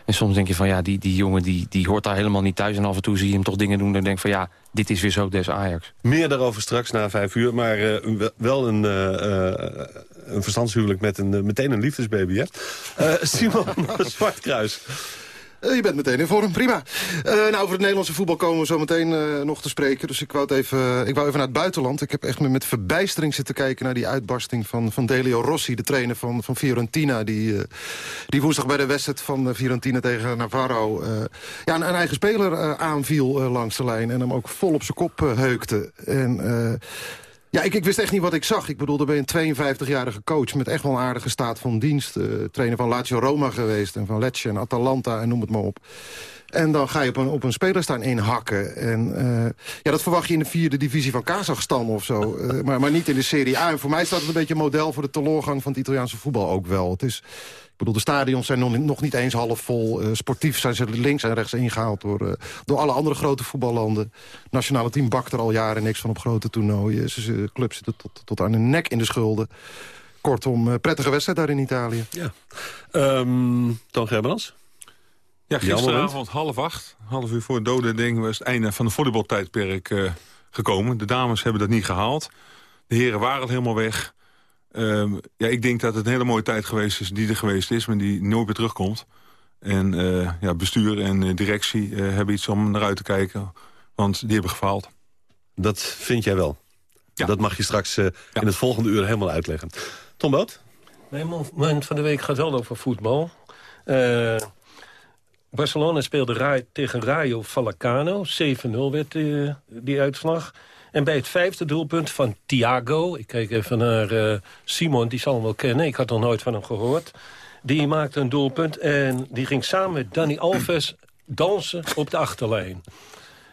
en soms denk je van ja, die, die jongen die, die hoort daar helemaal niet thuis. En af en toe zie je hem toch dingen doen. En denk van ja, dit is weer zo des Ajax. Meer daarover straks na vijf uur. Maar uh, wel een, uh, een verstandshuwelijk met een, meteen een liefdesbaby, hè? *laughs* Simon Zwartkruis. Uh, je bent meteen in vorm, prima. Uh, nou, over het Nederlandse voetbal komen we zo meteen uh, nog te spreken. Dus ik wou, het even, ik wou even naar het buitenland. Ik heb echt met verbijstering zitten kijken naar die uitbarsting van, van Delio Rossi... de trainer van, van Fiorentina, die, die woensdag bij de wedstrijd van Fiorentina tegen Navarro... ja, een, een, eigen speler aanviel langs de lijn en hem ook vol op zijn kop heukte. En... Ja, ik, ik, wist echt niet wat ik zag. Ik bedoel, er ben een 52-jarige coach met echt wel een aardige staat van dienst. Uh, trainer van Lazio Roma geweest en van Lecce en Atalanta en noem het maar op. En dan ga je op een, op een speler staan inhakken. En uh, ja, dat verwacht je in de vierde divisie van Kazachstan of zo. Uh, maar, maar niet in de Serie A. En voor mij staat het een beetje model voor de teleurgang van het Italiaanse voetbal ook wel. Het is... Ik bedoel, de stadions zijn nog, nog niet eens half vol. Uh, sportief zijn ze links en rechts ingehaald door, uh, door alle andere grote voetballanden. Het nationale team bakt er al jaren niks van op grote toernooien. Ze, clubs zitten tot, tot aan de nek in de schulden. Kortom, uh, prettige wedstrijd daar in Italië. Ja. Um, Toon Gerbrands? Ja, gisteravond half acht, half uur voor dode ding... was het einde van de volleybaltijdperk uh, gekomen. De dames hebben dat niet gehaald. De heren waren al helemaal weg. Uh, ja, ik denk dat het een hele mooie tijd geweest is die er geweest is... maar die nooit meer terugkomt. En uh, ja, bestuur en directie hebben iets om naar uit te kijken. Want die hebben gefaald. Dat vind jij wel? Ja. Dat mag je straks ja. in het volgende uur helemaal uitleggen. Tom Boot? Mijn moment van de week gaat wel over voetbal. Uh, Barcelona speelde Ra tegen Rayo Vallecano. 7-0 werd uh, die uitslag. En bij het vijfde doelpunt van Thiago... ik kijk even naar uh, Simon, die zal hem wel kennen. Ik had nog nooit van hem gehoord. Die maakte een doelpunt en die ging samen met Danny Alves dansen op de achterlijn.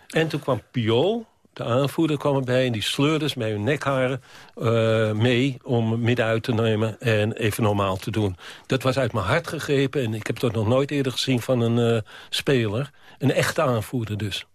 En toen kwam Pio, de aanvoerder kwam erbij... en die sleurde met hun nekharen uh, mee om midden uit te nemen... en even normaal te doen. Dat was uit mijn hart gegrepen en ik heb dat nog nooit eerder gezien van een uh, speler. Een echte aanvoerder dus.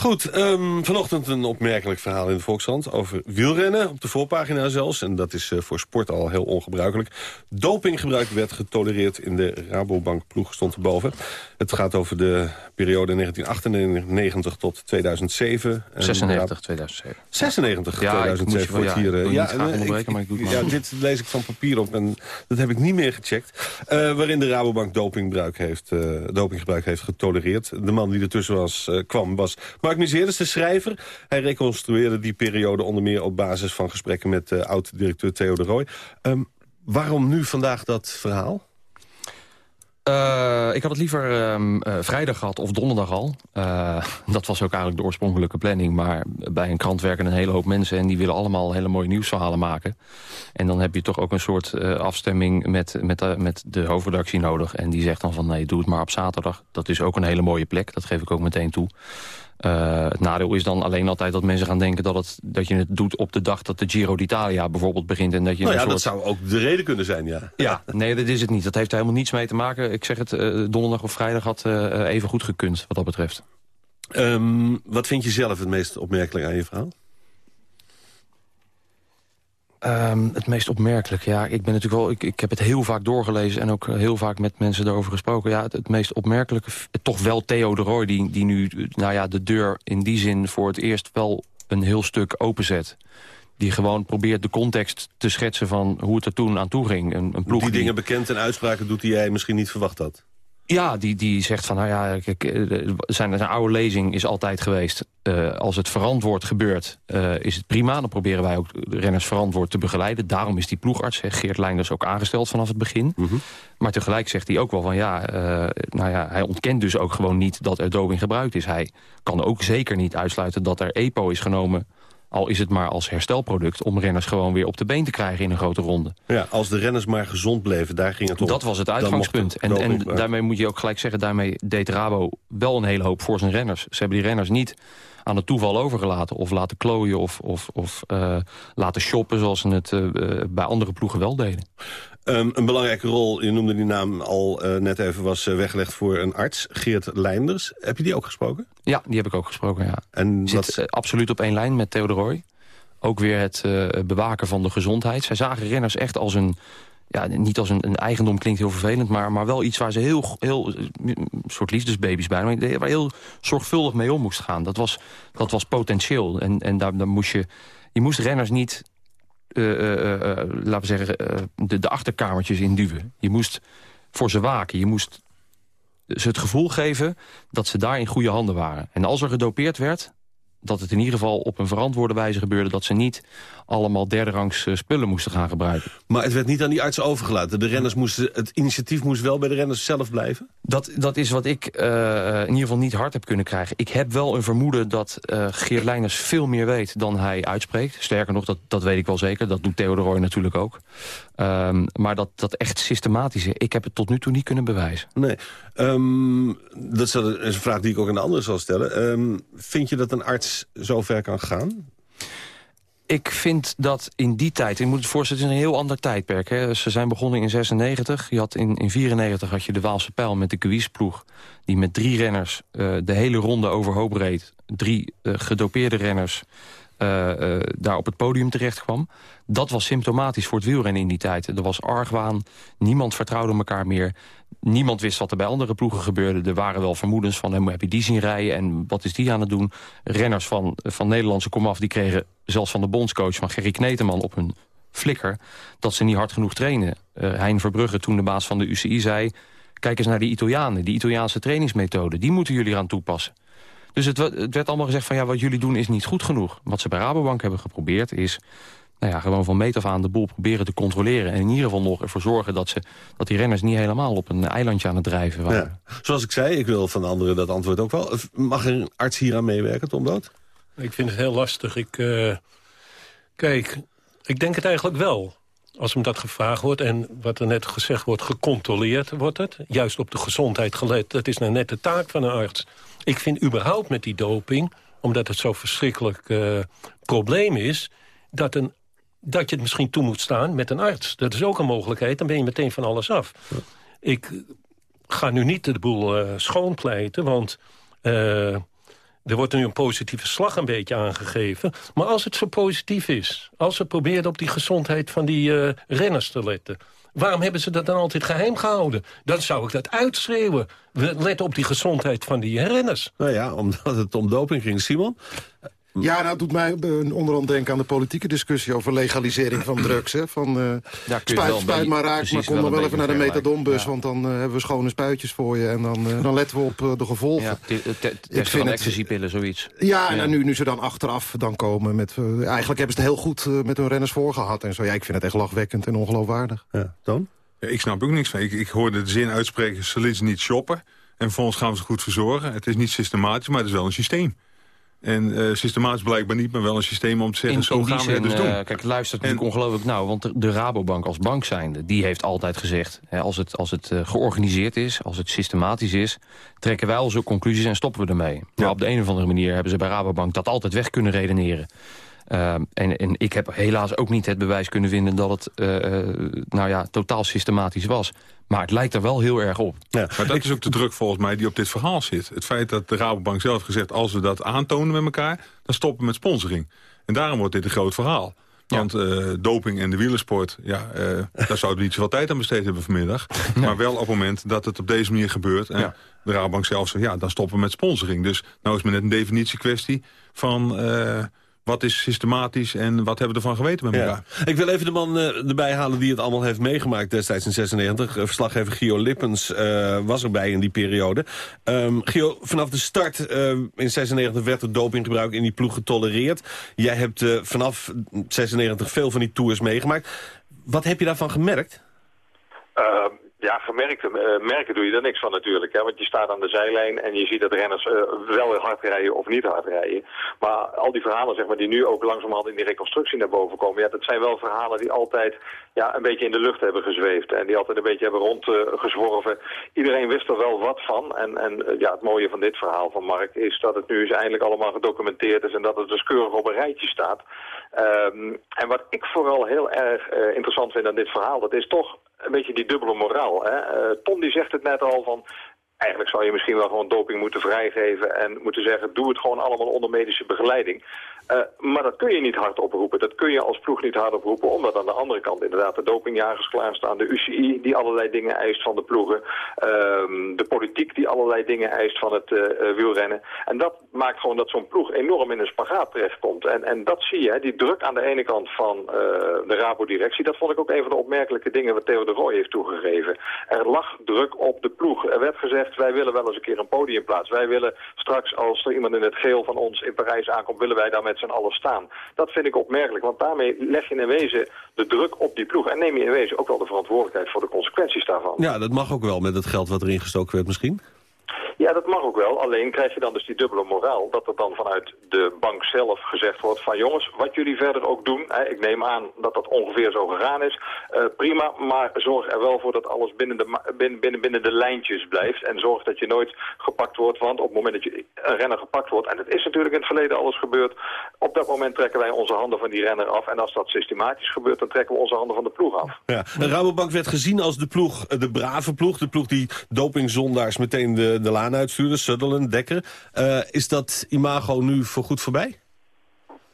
Goed, um, vanochtend een opmerkelijk verhaal in de Volkshand over wielrennen, op de voorpagina zelfs. En dat is uh, voor sport al heel ongebruikelijk. Dopinggebruik werd getolereerd in de Rabobank-ploeg, stond erboven. Het gaat over de periode 1998 tot 2007. 96, 2007. 96, ja, 2007 wordt hier... Uh, ja, graag onderbreken, maar ik doe het ja, dit lees ik van papier op en dat heb ik niet meer gecheckt. Uh, waarin de Rabobank dopinggebruik heeft, dopinggebruik heeft getolereerd. De man die ertussen was, kwam was Mark de schrijver. Hij reconstrueerde die periode onder meer op basis van gesprekken met uh, oud-directeur Theo de Rooij. Um, waarom nu vandaag dat verhaal? Uh, ik had het liever uh, uh, vrijdag gehad of donderdag al. *laughs* dat was ook eigenlijk de oorspronkelijke planning. Maar bij een krant werken een hele hoop mensen... en die willen allemaal hele mooie nieuwsverhalen maken. En dan heb je toch ook een soort afstemming met, met, met de hoofdredactie nodig. En die zegt dan van nee, doe het maar op zaterdag. Dat is ook een hele mooie plek, dat geef ik ook meteen toe. Uh, het nadeel is dan alleen altijd dat mensen gaan denken dat, het, dat je het doet op de dag dat de Giro d'Italia bijvoorbeeld begint. En dat je nou ja, soort... dat zou ook de reden kunnen zijn, ja. *laughs* Ja, nee, dat is het niet. Dat heeft er helemaal niets mee te maken. Ik zeg het, uh, donderdag of vrijdag had uh, even goed gekund wat dat betreft. Um, wat vind je zelf het meest opmerkelijk aan je verhaal? Um, het meest opmerkelijk, ja, ik ben natuurlijk wel, ik, ik heb het heel vaak doorgelezen en ook heel vaak met mensen erover gesproken. Ja, het, het meest opmerkelijke, toch wel Theo de Roy, die, die nu, nou ja, de deur in die zin voor het eerst wel een heel stuk openzet. Die gewoon probeert de context te schetsen van hoe het er toen aan toe ging. Een, een ploeg die, die dingen bekend en uitspraken doet die jij misschien niet verwacht had. Ja, die, die zegt van, nou ja, kijk, eh, zijn, zijn oude lezing is altijd geweest... Uh, als het verantwoord gebeurt, uh, is het prima. Dan proberen wij ook de renners verantwoord te begeleiden. Daarom is die ploegarts, he, Geert Leinders, ook aangesteld vanaf het begin. Mm -hmm. Maar tegelijk zegt hij ook wel van, ja, uh, nou ja, hij ontkent dus ook gewoon niet dat er doping gebruikt is. Hij kan ook zeker niet uitsluiten dat er EPO is genomen al is het maar als herstelproduct... om renners gewoon weer op de been te krijgen in een grote ronde. Ja, als de renners maar gezond bleven, daar ging het om. Dat was het uitgangspunt. En, en daarmee moet je ook gelijk zeggen... daarmee deed Rabo wel een hele hoop voor zijn renners. Ze hebben die renners niet aan het toeval overgelaten... of laten klooien of, of, of uh, laten shoppen... zoals ze het uh, bij andere ploegen wel deden. Um, een belangrijke rol, je noemde die naam al uh, net even, was uh, weggelegd voor een arts, Geert Leinders. Heb je die ook gesproken? Ja, die heb ik ook gesproken, ja. En Zit uh, absoluut op één lijn met Theodor Roy. Ook weer het bewaken van de gezondheid. Zij zagen renners echt als een, ja, niet als een, een, eigendom klinkt heel vervelend... maar, maar wel iets waar ze heel, heel een soort liefdesbaby's bij... maar waar heel zorgvuldig mee om moest gaan. Dat was, dat was potentieel. En, en daar, daar moest je... Je moest renners niet laten we zeggen, de, de achterkamertjes induwen. Je moest voor ze waken. Je moest ze het gevoel geven dat ze daar in goede handen waren. En als er gedopeerd werd, dat het in ieder geval op een verantwoorde wijze gebeurde... dat ze niet allemaal derderangs spullen moesten gaan gebruiken. Maar het werd niet aan die arts overgelaten. De renners moesten, het initiatief moest wel bij de renners zelf blijven? Dat, dat is wat ik uh, in ieder geval niet hard heb kunnen krijgen. Ik heb wel een vermoeden dat uh, Geert Leijners veel meer weet dan hij uitspreekt. Sterker nog, dat, dat weet ik wel zeker. Dat doet Theodor Roy natuurlijk ook. Um, maar dat, dat echt systematische, ik heb het tot nu toe niet kunnen bewijzen. Nee, um, dat is een vraag die ik ook aan de anderen zal stellen. Um, vind je dat een arts zo ver kan gaan? Ik vind dat in die tijd, je moet het voorstellen, het is een heel ander tijdperk. Hè. Ze zijn begonnen in 96. Je had in, in 94 had je de Waalse Pijl met de Quiz-ploeg... die met drie renners uh, de hele ronde overhoop reed. Drie uh, gedopeerde renners daar op het podium terecht kwam. Dat was symptomatisch voor het wielrennen in die tijd. Er was argwaan, niemand vertrouwde elkaar meer. Niemand wist wat er bij andere ploegen gebeurde. Er waren wel vermoedens van, hey, heb je die zien rijden en wat is die aan het doen? Renners van, van Nederlandse komaf die kregen zelfs van de bondscoach van Gerry Kneteman op hun flikker... dat ze niet hard genoeg trainen. Uh, Hein Verbrugge, toen de baas van de UCI, zei... kijk eens naar die Italianen, die Italiaanse trainingsmethode. Die moeten jullie eraan toepassen. Dus het, het, werd allemaal gezegd van ja, wat jullie doen is niet goed genoeg. Wat ze bij Rabobank hebben geprobeerd is... Nou ja, gewoon van meet af aan de boel proberen te controleren. En in ieder geval nog ervoor zorgen dat, ze, dat die renners niet helemaal op een eilandje aan het drijven waren. Ja. Zoals ik zei, ik wil van anderen dat antwoord ook wel. Mag er een arts hier aan meewerken, Tom Dood? Ik vind het heel lastig. Ik, uh, kijk, ik denk het eigenlijk wel. Als hem dat gevraagd wordt en wat er net gezegd wordt, gecontroleerd wordt het. Juist op de gezondheid gelet. Dat is nou net de taak van een arts. Ik vind überhaupt met die doping, omdat het zo'n verschrikkelijk uh, probleem is... Dat, een, dat je het misschien toe moet staan met een arts. Dat is ook een mogelijkheid, dan ben je meteen van alles af. Ik ga nu niet de boel uh, schoonpleiten, want... Uh, er wordt nu een positieve slag een beetje aangegeven. Maar als het zo positief is, als ze proberen op die gezondheid van die uh, renners te letten... Waarom hebben ze dat dan altijd geheim gehouden? Dan zou ik dat uitschreeuwen. Let op die gezondheid van die renners. Nou ja, omdat het om doping ging. Simon? Ja, nou, het doet mij onderhand denken aan de politieke discussie... over legalisering van drugs. Hè? Van, uh, ja, spuit, spuit maar raak, maar kom dan wel even naar de metadonbus... Ja. want dan uh, hebben we schone spuitjes voor je... en dan, uh, dan letten we op de gevolgen. Ja, ik vind het ecstasypillen, zoiets. Ja, en ja. nu, nu ze dan achteraf dan komen met... eigenlijk hebben ze het heel goed met hun renners voorgehad en zo. Ja, ik vind het echt lachwekkend en ongeloofwaardig. Ja, dan? Ja, ik snap ook niks van. Ik, ik hoorde de zin uitspreken, ze niet shoppen... en vervolgens gaan we ze goed verzorgen. Het is niet systematisch, maar het is wel een systeem. En uh, systematisch blijkbaar niet, maar wel een systeem om te zeggen... In, zo in gaan we het dus uh, doen. Kijk, het luistert natuurlijk ongelooflijk nauw. Want de, Rabobank als bank zijnde, die heeft altijd gezegd... Hè, als het, als het uh, georganiseerd is, als het systematisch is... trekken wij onze conclusies en stoppen we ermee. Ja. Maar op de een of andere manier hebben ze bij Rabobank... dat altijd weg kunnen redeneren. Uh, en, en ik heb helaas ook niet het bewijs kunnen vinden... dat het uh, nou ja, totaal systematisch was. Maar het lijkt er wel heel erg op. Ja, maar dat is ook de druk volgens mij die op dit verhaal zit. Het feit dat de Rabobank zelf gezegd... als we dat aantonen met elkaar, dan stoppen we met sponsoring. En daarom wordt dit een groot verhaal. Want uh, doping en de wielersport, ja, uh, *laughs* daar zouden we niet zoveel tijd aan besteed hebben vanmiddag. Nee. Maar wel op het moment dat het op deze manier gebeurt... en ja. de Rabobank zelf zegt, ja, dan stoppen we met sponsoring. Dus nou is het net een definitiekwestie van... Uh, wat is systematisch en wat hebben we ervan geweten met elkaar. Ik wil even de man uh, erbij halen die het allemaal heeft meegemaakt destijds in 96. Uh, verslaggever Gio Lippens uh, was erbij in die periode. Um, Gio, vanaf de start in 96 werd het dopinggebruik in die ploeg getolereerd. Jij hebt vanaf 96 veel van die tours meegemaakt. Wat heb je daarvan gemerkt? Ehm, ja, gemerkt, uh, merken doe je er niks van natuurlijk. Hè? Want je staat aan de zijlijn en je ziet dat renners uh, wel hard rijden of niet hard rijden. Maar al die verhalen zeg maar, die nu ook langzamerhand in die reconstructie naar boven komen... Ja, dat zijn wel verhalen die altijd ja, een beetje in de lucht hebben gezweefd. En die altijd een beetje hebben rondgezworven. Iedereen wist er wel wat van. En, en uh, ja, het mooie van dit verhaal van Mark is dat het nu eens eindelijk allemaal gedocumenteerd is... en dat het dus keurig op een rijtje staat. Um, en wat ik vooral heel erg interessant vind aan dit verhaal... dat is toch een beetje die dubbele moraal. Hè? Uh, Tom die zegt het net al van... Eigenlijk zou je misschien wel gewoon doping moeten vrijgeven en moeten zeggen... doe het gewoon allemaal onder medische begeleiding. Uh, maar dat kun je niet hard oproepen. Dat kun je als ploeg niet hard oproepen. Omdat aan de andere kant inderdaad de dopingjagers klaarstaan. De UCI die allerlei dingen eist van de ploegen. Uh, de politiek die allerlei dingen eist van het uh, wielrennen. En dat maakt gewoon dat zo'n ploeg enorm in een spagaat terechtkomt. En, en dat zie je, hè, die druk aan de ene kant van de Rabo-directie. Dat vond ik ook een van de opmerkelijke dingen wat Theo de Roy heeft toegegeven. Er lag druk op de ploeg. Er werd gezegd, wij willen wel eens een keer een podiumplaats. Wij willen straks, als er iemand in het geel van ons in Parijs aankomt... willen wij daar met z'n allen staan. Dat vind ik opmerkelijk, want daarmee leg je in wezen de druk op die ploeg... en neem je in wezen ook wel de verantwoordelijkheid voor de consequenties daarvan. Ja, dat mag ook wel met het geld wat erin gestoken werd misschien. Ja, dat mag ook wel. Alleen krijg je dan dus die dubbele moraal... dat er dan vanuit de bank zelf gezegd wordt van... jongens, wat jullie verder ook doen... Hè, ik neem aan dat dat ongeveer zo gegaan is... Uh, prima, maar zorg er wel voor dat alles binnen de, binnen, binnen, binnen de lijntjes blijft... en zorg dat je nooit gepakt wordt. Want op het moment dat je een renner gepakt wordt... en het is natuurlijk in het verleden alles gebeurd... op dat moment trekken wij onze handen van die renner af... en als dat systematisch gebeurt, dan trekken we onze handen van de ploeg af. Ja, de Rabobank werd gezien als de ploeg, de brave ploeg... de ploeg die dopingzondaars meteen de, de laan uitstuurde, Sutherland, Dekker. Uh, is dat imago nu voorgoed voorbij?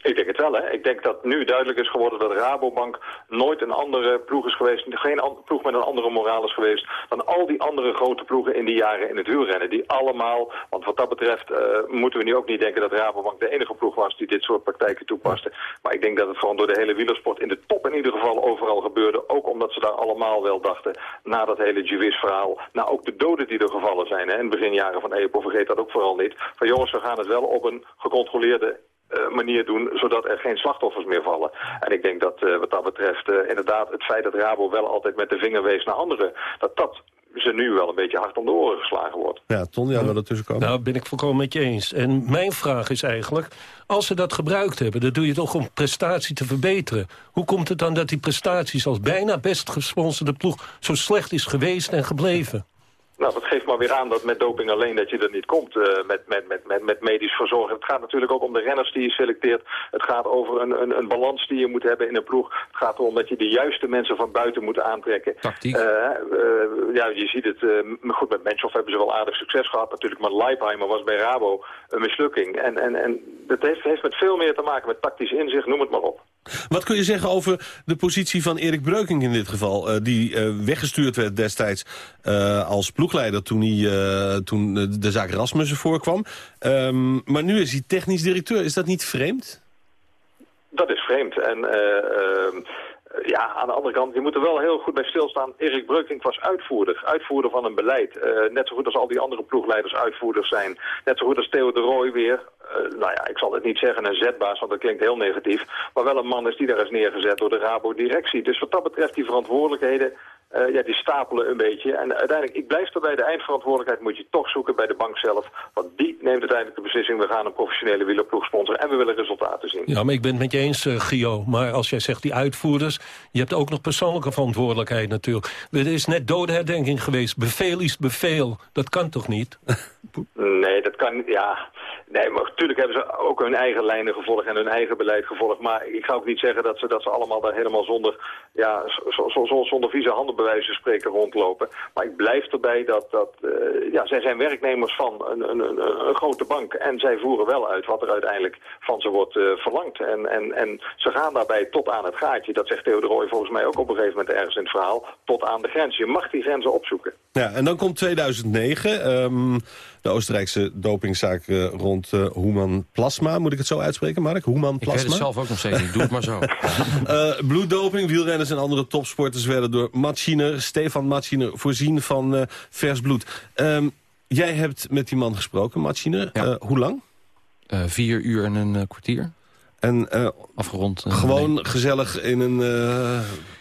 Ik denk het wel, hè. Ik denk dat nu duidelijk is geworden dat Rabobank nooit een andere ploeg is geweest, geen ploeg met een andere moraal is geweest, dan al die andere grote ploegen in die jaren in het wielrennen. Die allemaal, want wat dat betreft uh, moeten we nu ook niet denken dat Rabobank de enige ploeg was die dit soort praktijken toepaste. Maar ik denk dat het gewoon door de hele wielersport in de top in ieder geval overal gebeurde. Ook omdat ze daar allemaal wel dachten, na dat hele Juvis-verhaal, na ook de doden die er gevallen zijn, hè, in de beginjaren van EPO, vergeet dat ook vooral niet. Van jongens, we gaan het wel op een gecontroleerde manier doen, zodat er geen slachtoffers meer vallen. En ik denk dat uh, wat dat betreft uh, inderdaad het feit dat Rabo wel altijd met de vinger wees naar anderen, dat dat ze nu wel een beetje hard om de oren geslagen wordt. Ja, Ton, ja, wil ertussen komen. Nou, ben ik volkomen met je eens. En mijn vraag is eigenlijk, als ze dat gebruikt hebben... dat doe je toch om prestatie te verbeteren. Hoe komt het dan dat die prestaties als bijna best gesponsorde ploeg... zo slecht is geweest en gebleven? Nou, dat geeft maar weer aan dat met doping alleen dat je er niet komt uh, met, met, met, met, met medisch verzorgen. Het gaat natuurlijk ook om de renners die je selecteert. Het gaat over een, een, een balans die je moet hebben in een ploeg. Het gaat erom dat je de juiste mensen van buiten moet aantrekken. Tactiek. Uh, uh, ja, je ziet het. goed, met Menschhoff hebben ze wel aardig succes gehad natuurlijk. Maar Leipheimer was bij Rabo een mislukking. En, en, en dat heeft, heeft met veel meer te maken met tactisch inzicht, noem het maar op. Wat kun je zeggen over de positie van Erik Breuking in dit geval? Uh, die uh, weggestuurd werd destijds uh, als ploegleider toen, hij, toen de zaak Rasmussen voorkwam. Um, maar nu is hij technisch directeur. Is dat niet vreemd? Dat is vreemd. En ehm, ja, aan de andere kant, je moet er wel heel goed bij stilstaan. Erik Breukink was uitvoerder, uitvoerder van een beleid. Uh, net zo goed als al die andere ploegleiders uitvoerders zijn. Net zo goed als Theo de Rooij weer. Uh, nou ja, ik zal het niet zeggen een zetbaas, want dat klinkt heel negatief. Maar wel een man is die daar is neergezet door de Rabo-directie. Dus wat dat betreft, die verantwoordelijkheden, uh, ja, die stapelen een beetje. En uiteindelijk, ik blijf erbij, de eindverantwoordelijkheid moet je toch zoeken bij de bank zelf. Want die neemt uiteindelijk de beslissing, we gaan een professionele wielerploeg sponsoren en we willen resultaten zien. Ja, maar ik ben het met je eens, uh, Gio. Maar als jij zegt die uitvoerders, je hebt ook nog persoonlijke verantwoordelijkheid natuurlijk. Er is net dodenherdenking geweest. Beveel is beveel. Dat kan toch niet? *laughs* nee, dat kan niet, ja... Nee, maar natuurlijk hebben ze ook hun eigen lijnen gevolgd en hun eigen beleid gevolgd. Maar ik ga ook niet zeggen dat ze, dat ze allemaal daar helemaal zonder, ja, zo, zo, zonder vieze handenbewijzen spreken rondlopen. Maar ik blijf erbij dat, dat uh, ja, zij zijn werknemers van een, een, een, een, grote bank. En zij voeren wel uit wat er uiteindelijk van ze wordt uh, verlangd. En, en, en ze gaan daarbij tot aan het gaatje. Dat zegt Theo de Rooij volgens mij ook op een gegeven moment ergens in het verhaal. Tot aan de grens. Je mag die grenzen opzoeken. Ja, en dan komt 2009. Um, de Oostenrijkse dopingzaak uh, rond uh, Human Plasma. Moet ik het zo uitspreken, Mark? Human Plasma? Ik weet het zelf ook nog steeds niet. Doe het maar zo. uh, *laughs* bloeddoping, wielrenners en andere topsporters werden door Matschiner, Stefan Matschiner, voorzien van uh, vers bloed. Um, jij hebt met die man gesproken, Matschiner. Ja. hoe lang? vier uur en een kwartier. En afgerond. gewoon nee. gezellig in een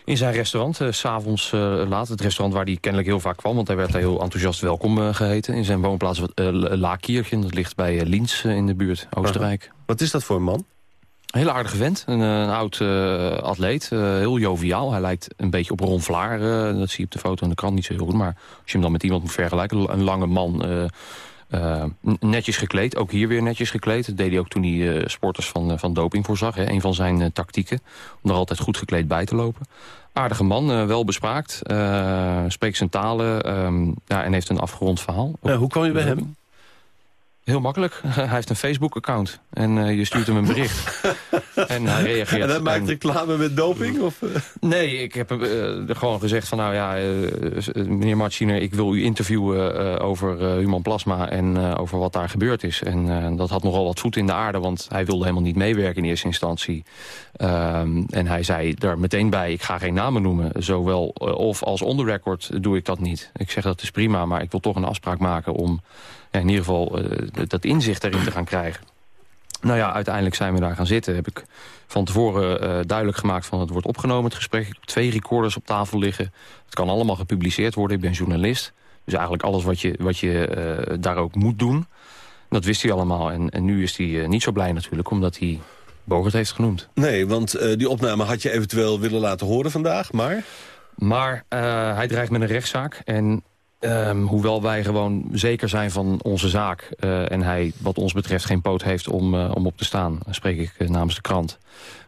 in zijn restaurant, s'avonds laat. Het restaurant waar hij kennelijk heel vaak kwam... want hij werd daar heel enthousiast welkom geheten. In zijn woonplaats Laakierchen, dat ligt bij Liens in de buurt, Oostenrijk. Wat is dat voor een man? Een hele aardige vent, een, een oud atleet, heel joviaal. Hij lijkt een beetje op Ron Vlaar, dat zie je op de foto in de krant niet zo heel goed. Maar als je hem dan met iemand moet vergelijken, een lange man... Uh, netjes gekleed, ook hier weer netjes gekleed. Dat deed hij ook toen hij uh, sporters van, uh, van doping voorzag. Hè. Een van zijn tactieken, om er altijd goed gekleed bij te lopen. Aardige man, wel bespraakt. spreekt zijn talen um, ja, en heeft een afgerond verhaal. hoe kwam je bij hem? Heel makkelijk. *laughs* Hij heeft een Facebook-account. En uh, je stuurt hem een bericht. *laughs* en hij reageert. En hij maakt reclame met doping? Of? Nee, ik heb hem uh, gewoon gezegd van... nou ja, uh, meneer Martiner, ik wil u interviewen over human plasma... en over wat daar gebeurd is. En dat had nogal wat voet in de aarde... want hij wilde helemaal niet meewerken in eerste instantie. Um, en hij zei er meteen bij, ik ga geen namen noemen. Zowel of als on the record doe ik dat niet. Ik zeg dat is prima, maar ik wil toch een afspraak maken om in ieder geval uh, dat inzicht erin te gaan krijgen. Nou ja, uiteindelijk zijn we daar gaan zitten. Heb ik van tevoren uh, duidelijk gemaakt van het wordt opgenomen, het gesprek. Ik heb twee recorders op tafel liggen. Het kan allemaal gepubliceerd worden. Ik ben journalist. Dus eigenlijk alles wat je, wat je uh, daar ook moet doen. Dat wist hij allemaal. En, en nu is hij niet zo blij natuurlijk, omdat hij Bogert heeft genoemd. Nee, want die opname had je eventueel willen laten horen vandaag, maar... Maar hij dreigt met een rechtszaak. En Um, hoewel wij gewoon zeker zijn van onze zaak... Uh, en hij wat ons betreft geen poot heeft om, uh, om op te staan... spreek ik uh, namens de krant...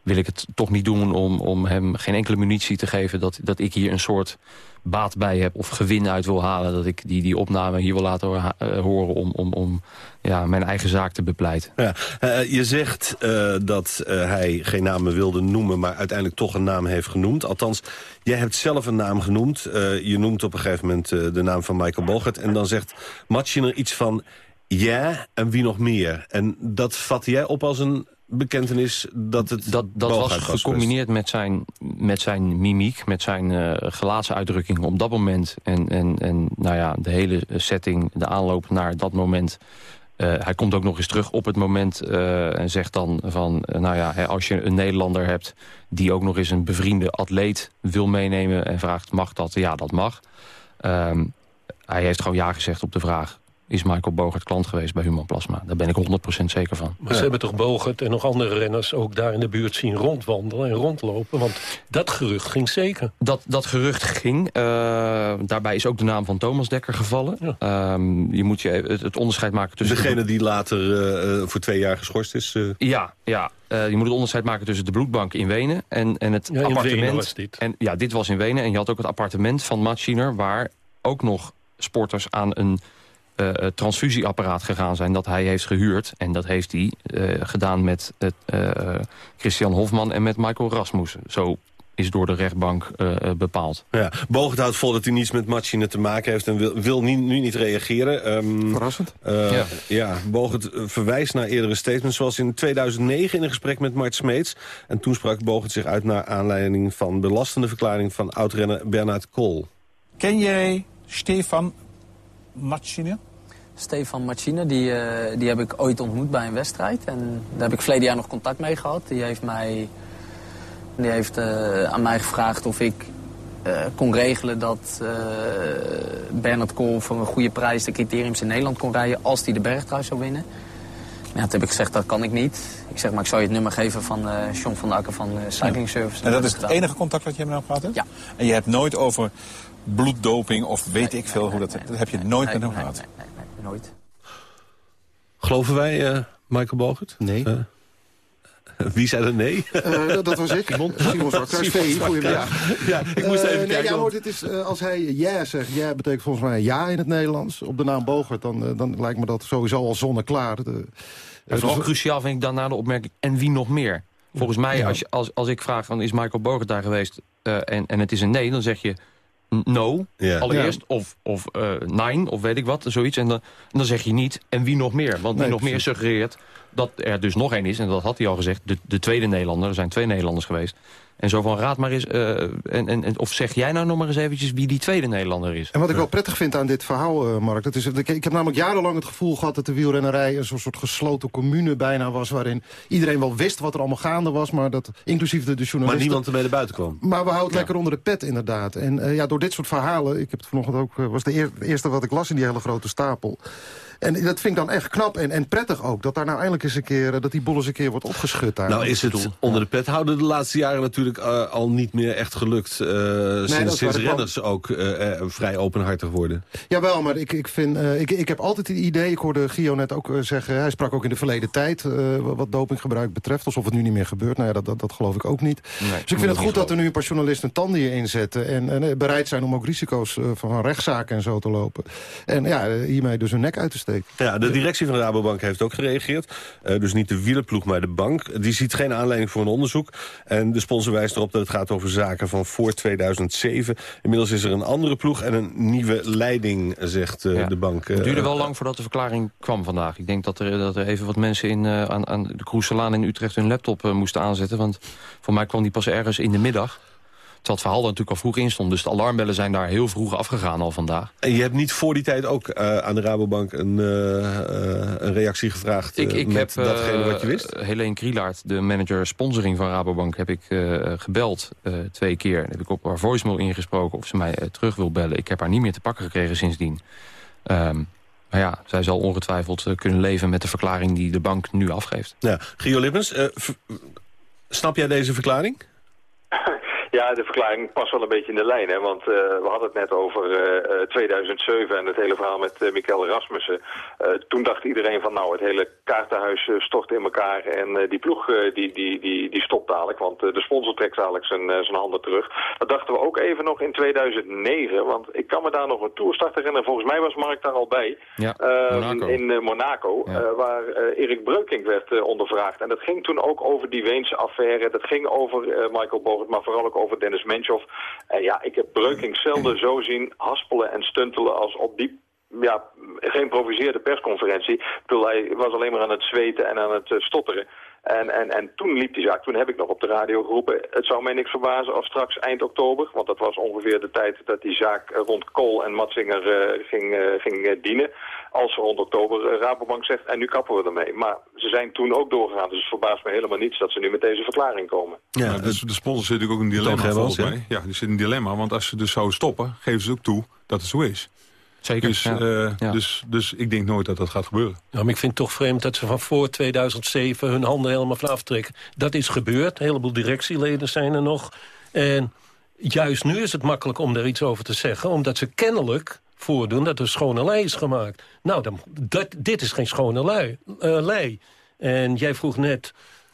wil ik het toch niet doen om, om hem geen enkele munitie te geven... Dat, dat ik hier een soort baat bij heb of gewin uit wil halen. Dat ik die, die opname hier wil laten horen om, om, om ja, mijn eigen zaak te bepleiten. Ja, uh, je zegt uh, dat uh, hij geen namen wilde noemen... maar uiteindelijk toch een naam heeft genoemd. Althans, jij hebt zelf een naam genoemd. je noemt op een gegeven moment de naam van Michael Bogert... en dan zegt Matschiner iets van... ja, en wie nog meer? En dat vat jij op als een bekentenis dat het Dat, dat was gecombineerd met zijn, met zijn mimiek, met zijn uh, gelaatsuitdrukking op dat moment. En, en, en nou ja, de hele setting, de aanloop naar dat moment... Uh, hij komt ook nog eens terug op het moment uh, en zegt dan van... Uh, nou ja, als je een Nederlander hebt die ook nog eens een bevriende atleet wil meenemen... en vraagt, mag dat? Ja, dat mag. Um, hij heeft gewoon ja gezegd op de vraag is Michael Bogert klant geweest bij Human Plasma. Daar ben ik 100% zeker van. Maar ze hebben toch Bogert en nog andere renners ook daar in de buurt zien rondwandelen en rondlopen? Want dat gerucht ging zeker. Dat, dat gerucht ging. Uh, daarbij is ook de naam van Thomas Dekker gevallen. Ja. Um, je moet je het, het, onderscheid maken tussen... Degene die later uh, voor twee jaar geschorst is? Uh... Ja, ja. Uh, je moet het onderscheid maken tussen de bloedbank in Wenen en, en het ja, appartement. was dit. En, ja, dit was in Wenen. En je had ook het appartement van Matschiner... waar ook nog sporters aan een uh, transfusieapparaat gegaan zijn dat hij heeft gehuurd. En dat heeft hij uh, gedaan met uh, Christian Hofman en met Michael Rasmussen. Zo is door de rechtbank bepaald. Ja, Bogert houdt vol dat hij niets met Machine te maken heeft... en wil, wil nu, nu niet reageren. Um, Verrassend. ja. ja, Bogert verwijst naar eerdere statements... zoals in 2009 in een gesprek met Mart Smeets. En toen sprak Bogert zich uit naar aanleiding van... belastende verklaring van oudrenner Bernard Kool. Ken jij Stefan Machine? Stefan Machine, die, uh, die heb ik ooit ontmoet bij een wedstrijd. En daar heb ik verleden jaar nog contact mee gehad. Die heeft, mij, die heeft uh, aan mij gevraagd of ik uh, kon regelen dat Bernard Kool voor een goede prijs de criteriums in Nederland kon rijden als hij de bergtrui zou winnen. Ja, toen heb ik gezegd, dat kan ik niet. Ik zeg, maar ik zou je het nummer geven van John van der Akker van Cycling Service. En dat is het enige contact dat je met hem gehad hebt? Ja. En je hebt nooit over bloeddoping of weet ik veel hoe dat... Dat heb je nooit met hem gehad? Nooit. Geloven wij uh, Michael Bogert? Nee. Uh, *laughs* wie zei er nee? Uh, dat, dat was ik. Simon, *laughs* Simon Zwart. Goedemiddag. Ja, ik moest even nee, kijken. Ja, hoor, dit is, als hij ja zegt, ja betekent volgens mij ja in het Nederlands. Op de naam Bogert, dan, dan lijkt me dat sowieso al zonneklaar. De, en vooral dus, cruciaal vind ik dan na de opmerking, en wie nog meer? Volgens mij, ja. als, je, als, als ik vraag, van, is Michael Bogert daar geweest uh, en, en het is een nee, dan zeg je no, allereerst. Of, of uh, nine, of weet ik wat, zoiets. En dan, dan zeg je niet, en wie nog meer? Want wie nog meer suggereert dat er dus nog één is. En dat had hij al gezegd, de, de tweede Nederlander. Er zijn twee Nederlanders geweest. En zo van, raad maar eens, uh, en, en, of zeg jij nou nog maar eens eventjes wie die tweede Nederlander is. En wat ik wel prettig vind aan dit verhaal, uh, Mark... Dat is, ik, ik heb namelijk jarenlang het gevoel gehad dat de wielrennerij... een soort gesloten commune bijna was... waarin iedereen wel wist wat er allemaal gaande was... maar dat inclusief de, de journalisten... Maar niemand ermee naar buiten kwam. Maar we houden het lekker onder de pet, inderdaad. En uh, ja, door dit soort verhalen... ik heb het vanochtend ook, was de eer, eerste wat ik las in die hele grote stapel... En dat vind ik dan echt knap en, en prettig ook. Dat daar nou eindelijk eens een keer, dat die boel eens een keer wordt opgeschud. Daar nou is het onder de pet houden de laatste jaren natuurlijk uh, al niet meer echt gelukt. Uh, nee, sinds sinds renners ook uh, vrij openhartig worden. Jawel, maar ik, ik, vind, ik, ik heb altijd het idee, ik hoorde Gio net ook zeggen... hij sprak ook in de verleden tijd wat dopinggebruik betreft. Alsof het nu niet meer gebeurt. Nou ja, dat, dat, dat geloof ik ook niet. Nee, dus ik vind het goed dat er nu een paar journalisten tanden hier inzetten. En, en bereid zijn om ook risico's van rechtszaken en zo te lopen. En ja, hiermee dus hun nek uit te steken. Ja, de directie van de Rabobank heeft ook gereageerd. Uh, dus niet de wielerploeg, maar de bank. Die ziet geen aanleiding voor een onderzoek. En de sponsor wijst erop dat het gaat over zaken van voor 2007. Inmiddels is er een andere ploeg en een nieuwe leiding, zegt uh, ja. de bank. Het duurde wel lang voordat de verklaring kwam vandaag. Ik denk dat er, dat er even wat mensen in, uh, aan, aan de Kroeselaan in Utrecht hun laptop moesten aanzetten. Want voor mij kwam die pas ergens in de middag. Het verhaal er natuurlijk al vroeg in stond. Dus de alarmbellen zijn daar heel vroeg afgegaan al vandaag. En je hebt niet voor die tijd ook uh, aan de Rabobank een, uh, een reactie gevraagd ik, ik met heb, datgene wat je wist? Helene Krielaert, de manager sponsoring van Rabobank, heb ik gebeld twee keer. heb ik op haar voicemail ingesproken of ze mij terug wil bellen. Ik heb haar niet meer te pakken gekregen sindsdien. Um, maar ja, zij zal ongetwijfeld kunnen leven met de verklaring die de bank nu afgeeft. Ja, Gio Lippens, snap jij deze verklaring? Ja, de verklaring past wel een beetje in de lijn. Hè? Want uh, we hadden het net over uh, 2007 en het hele verhaal met uh, Michael Rasmussen. toen dacht iedereen van nou, het hele kaartenhuis stort in elkaar. En die ploeg die, die, die, die stopt dadelijk. Want de sponsor trekt dadelijk zijn, zijn handen terug. Dat dachten we ook even nog in 2009. Want ik kan me daar nog een tour starten herinneren. Volgens mij was Mark daar al bij. Ja, Monaco. In Monaco. Ja. waar Erik Breukink werd ondervraagd. En dat ging toen ook over die Weense affaire. Dat ging over Michael Bogert, maar vooral ook over Dennis Menchoff. En ja, ik heb Breukink zelden zo zien haspelen en stuntelen als op die ja, geïmproviseerde persconferentie. Ik hij was alleen maar aan het zweten en aan het stotteren. En, en, en toen liep die zaak, toen heb ik nog op de radio geroepen... het zou mij niks verbazen als straks eind oktober... want dat was ongeveer de tijd dat die zaak rond Kool en Matzinger uh, ging, uh, ging uh, dienen... als rond oktober Rabobank zegt, en nu kappen we ermee. Maar ze zijn toen ook doorgegaan, dus het verbaast me helemaal niets... dat ze nu met deze verklaring komen. Ja, dus de sponsor zit natuurlijk ook in een dilemma volgens mij. Ja, die zit in een dilemma, want als ze dus zouden stoppen... geven ze ook toe dat het zo is. Zeker, dus, ja. Uh, ja. dus, dus ik denk nooit dat dat gaat gebeuren. Ja, maar ik vind het toch vreemd dat ze van voor 2007 hun handen helemaal vanaf trekken. Dat is gebeurd. Een heleboel directieleden zijn er nog. En juist nu is het makkelijk om daar iets over te zeggen. Omdat ze kennelijk voordoen dat er schone lei is gemaakt. Nou, dan, dat, dit is geen schone lei, uh, lei. En jij vroeg net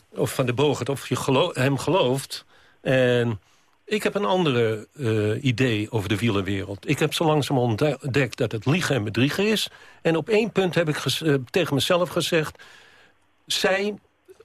of Van de Bogert of je hem gelooft. En... Ik heb een andere uh, idee over de wielerwereld. Ik heb zo langzaam ontdekt dat het liegen en bedriegen is. En op één punt heb ik uh, tegen mezelf gezegd... zij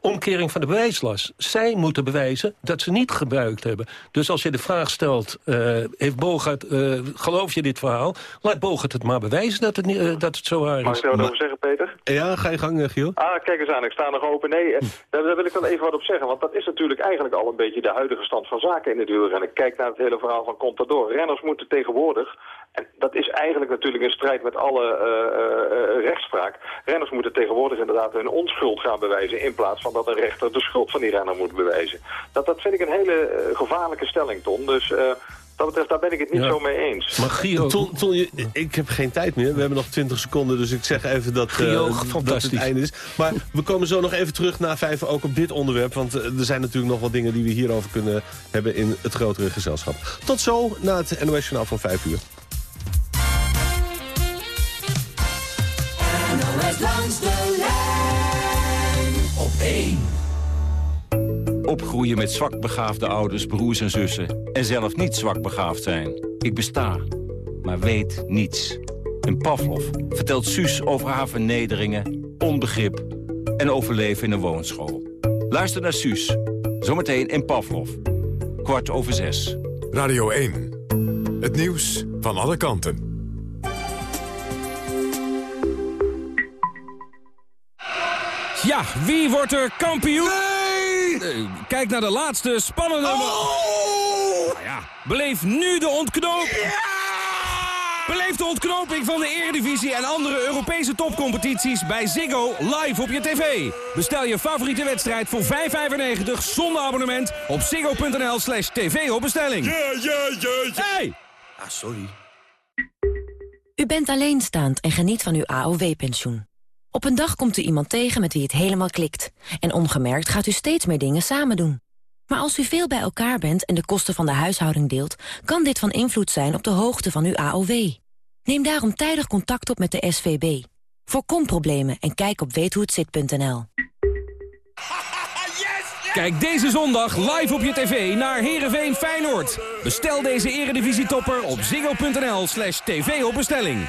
omkering van de bewijslast. Zij moeten bewijzen dat ze niet gebruikt hebben. Dus als je de vraag stelt, uh, heeft Bogart, uh, geloof je dit verhaal? Laat Bogart het maar bewijzen dat het, niet, uh, dat het zo waar is. Mag ik daar wat over zeggen, Peter? Ja, ga je gang, Giel. Ah, kijk eens aan, ik sta nog open. Nee, hm. daar, daar, wil ik wel even wat op zeggen. Want dat is natuurlijk eigenlijk al een beetje de huidige stand van zaken in het wielrennen. Kijk naar het hele verhaal van Contador. Renners moeten tegenwoordig en dat is eigenlijk natuurlijk in strijd met alle uh, uh, rechtspraak. Renners moeten tegenwoordig inderdaad hun onschuld gaan bewijzen... in plaats van dat een rechter de schuld van die renner moet bewijzen. Dat, dat vind ik een hele uh, gevaarlijke stelling, Ton. Dus dat betreft, daar ben ik het niet ja. zo mee eens. Maar Gio... Ton, Ton, je, ik heb geen tijd meer. We hebben nog 20 seconden, dus ik zeg even dat, Gio, dat het einde is. Maar we komen zo nog even terug na vijf, ook op dit onderwerp. Want er zijn natuurlijk nog wat dingen die we hierover kunnen hebben... in het grotere gezelschap. Tot zo na het NOS Journaal van 5 uur. Langs de lijn op één. Opgroeien met zwakbegaafde ouders, broers en zussen. En zelf niet zwakbegaafd zijn. Ik besta, maar weet niets. En Pavlov vertelt Suus over haar vernederingen, onbegrip... en overleven in een woonschool. Luister naar Suus. Zometeen in Pavlov. Kwart over zes. Radio 1. Het nieuws van alle kanten. Ja, wie wordt er kampioen? Nee! kijk naar de laatste spannende... Oh! Nou ja, beleef nu de ontknoping. Ja! Beleef de ontknoping van de Eredivisie en andere Europese topcompetities bij Ziggo live op je tv. Bestel je favoriete wedstrijd voor 5,95 zonder abonnement op ziggo.nl slash tv op bestelling. Ja, ja, ja, ja. Hey! Ah, sorry. U bent alleenstaand en geniet van uw AOW-pensioen. Op een dag komt u iemand tegen met wie het helemaal klikt. En ongemerkt gaat u steeds meer dingen samen doen. Maar als u veel bij elkaar bent en de kosten van de huishouding deelt... kan dit van invloed zijn op de hoogte van uw AOW. Neem daarom tijdig contact op met de SVB. Voorkom problemen en kijk op weethohetzit.nl. Kijk deze zondag live op je tv naar Heerenveen Feyenoord. Bestel deze eredivisietopper op ziggo.nl slash tv op bestelling.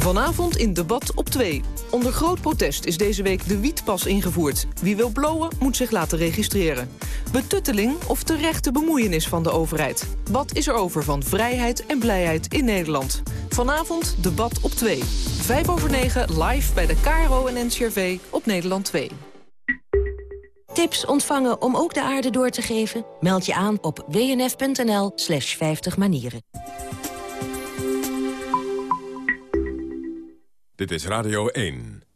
Vanavond in debat op 2. Onder groot protest is deze week de wietpas ingevoerd. Wie wil blowen moet zich laten registreren. Betutteling of terechte bemoeienis van de overheid. Wat is er over van vrijheid en blijheid in Nederland? Vanavond debat op 2. 5 over 9 live bij de KRO en NCRV op Nederland 2. Tips ontvangen om ook de aarde door te geven? Meld je aan op wnf.nl slash 50 manieren. Dit is Radio 1.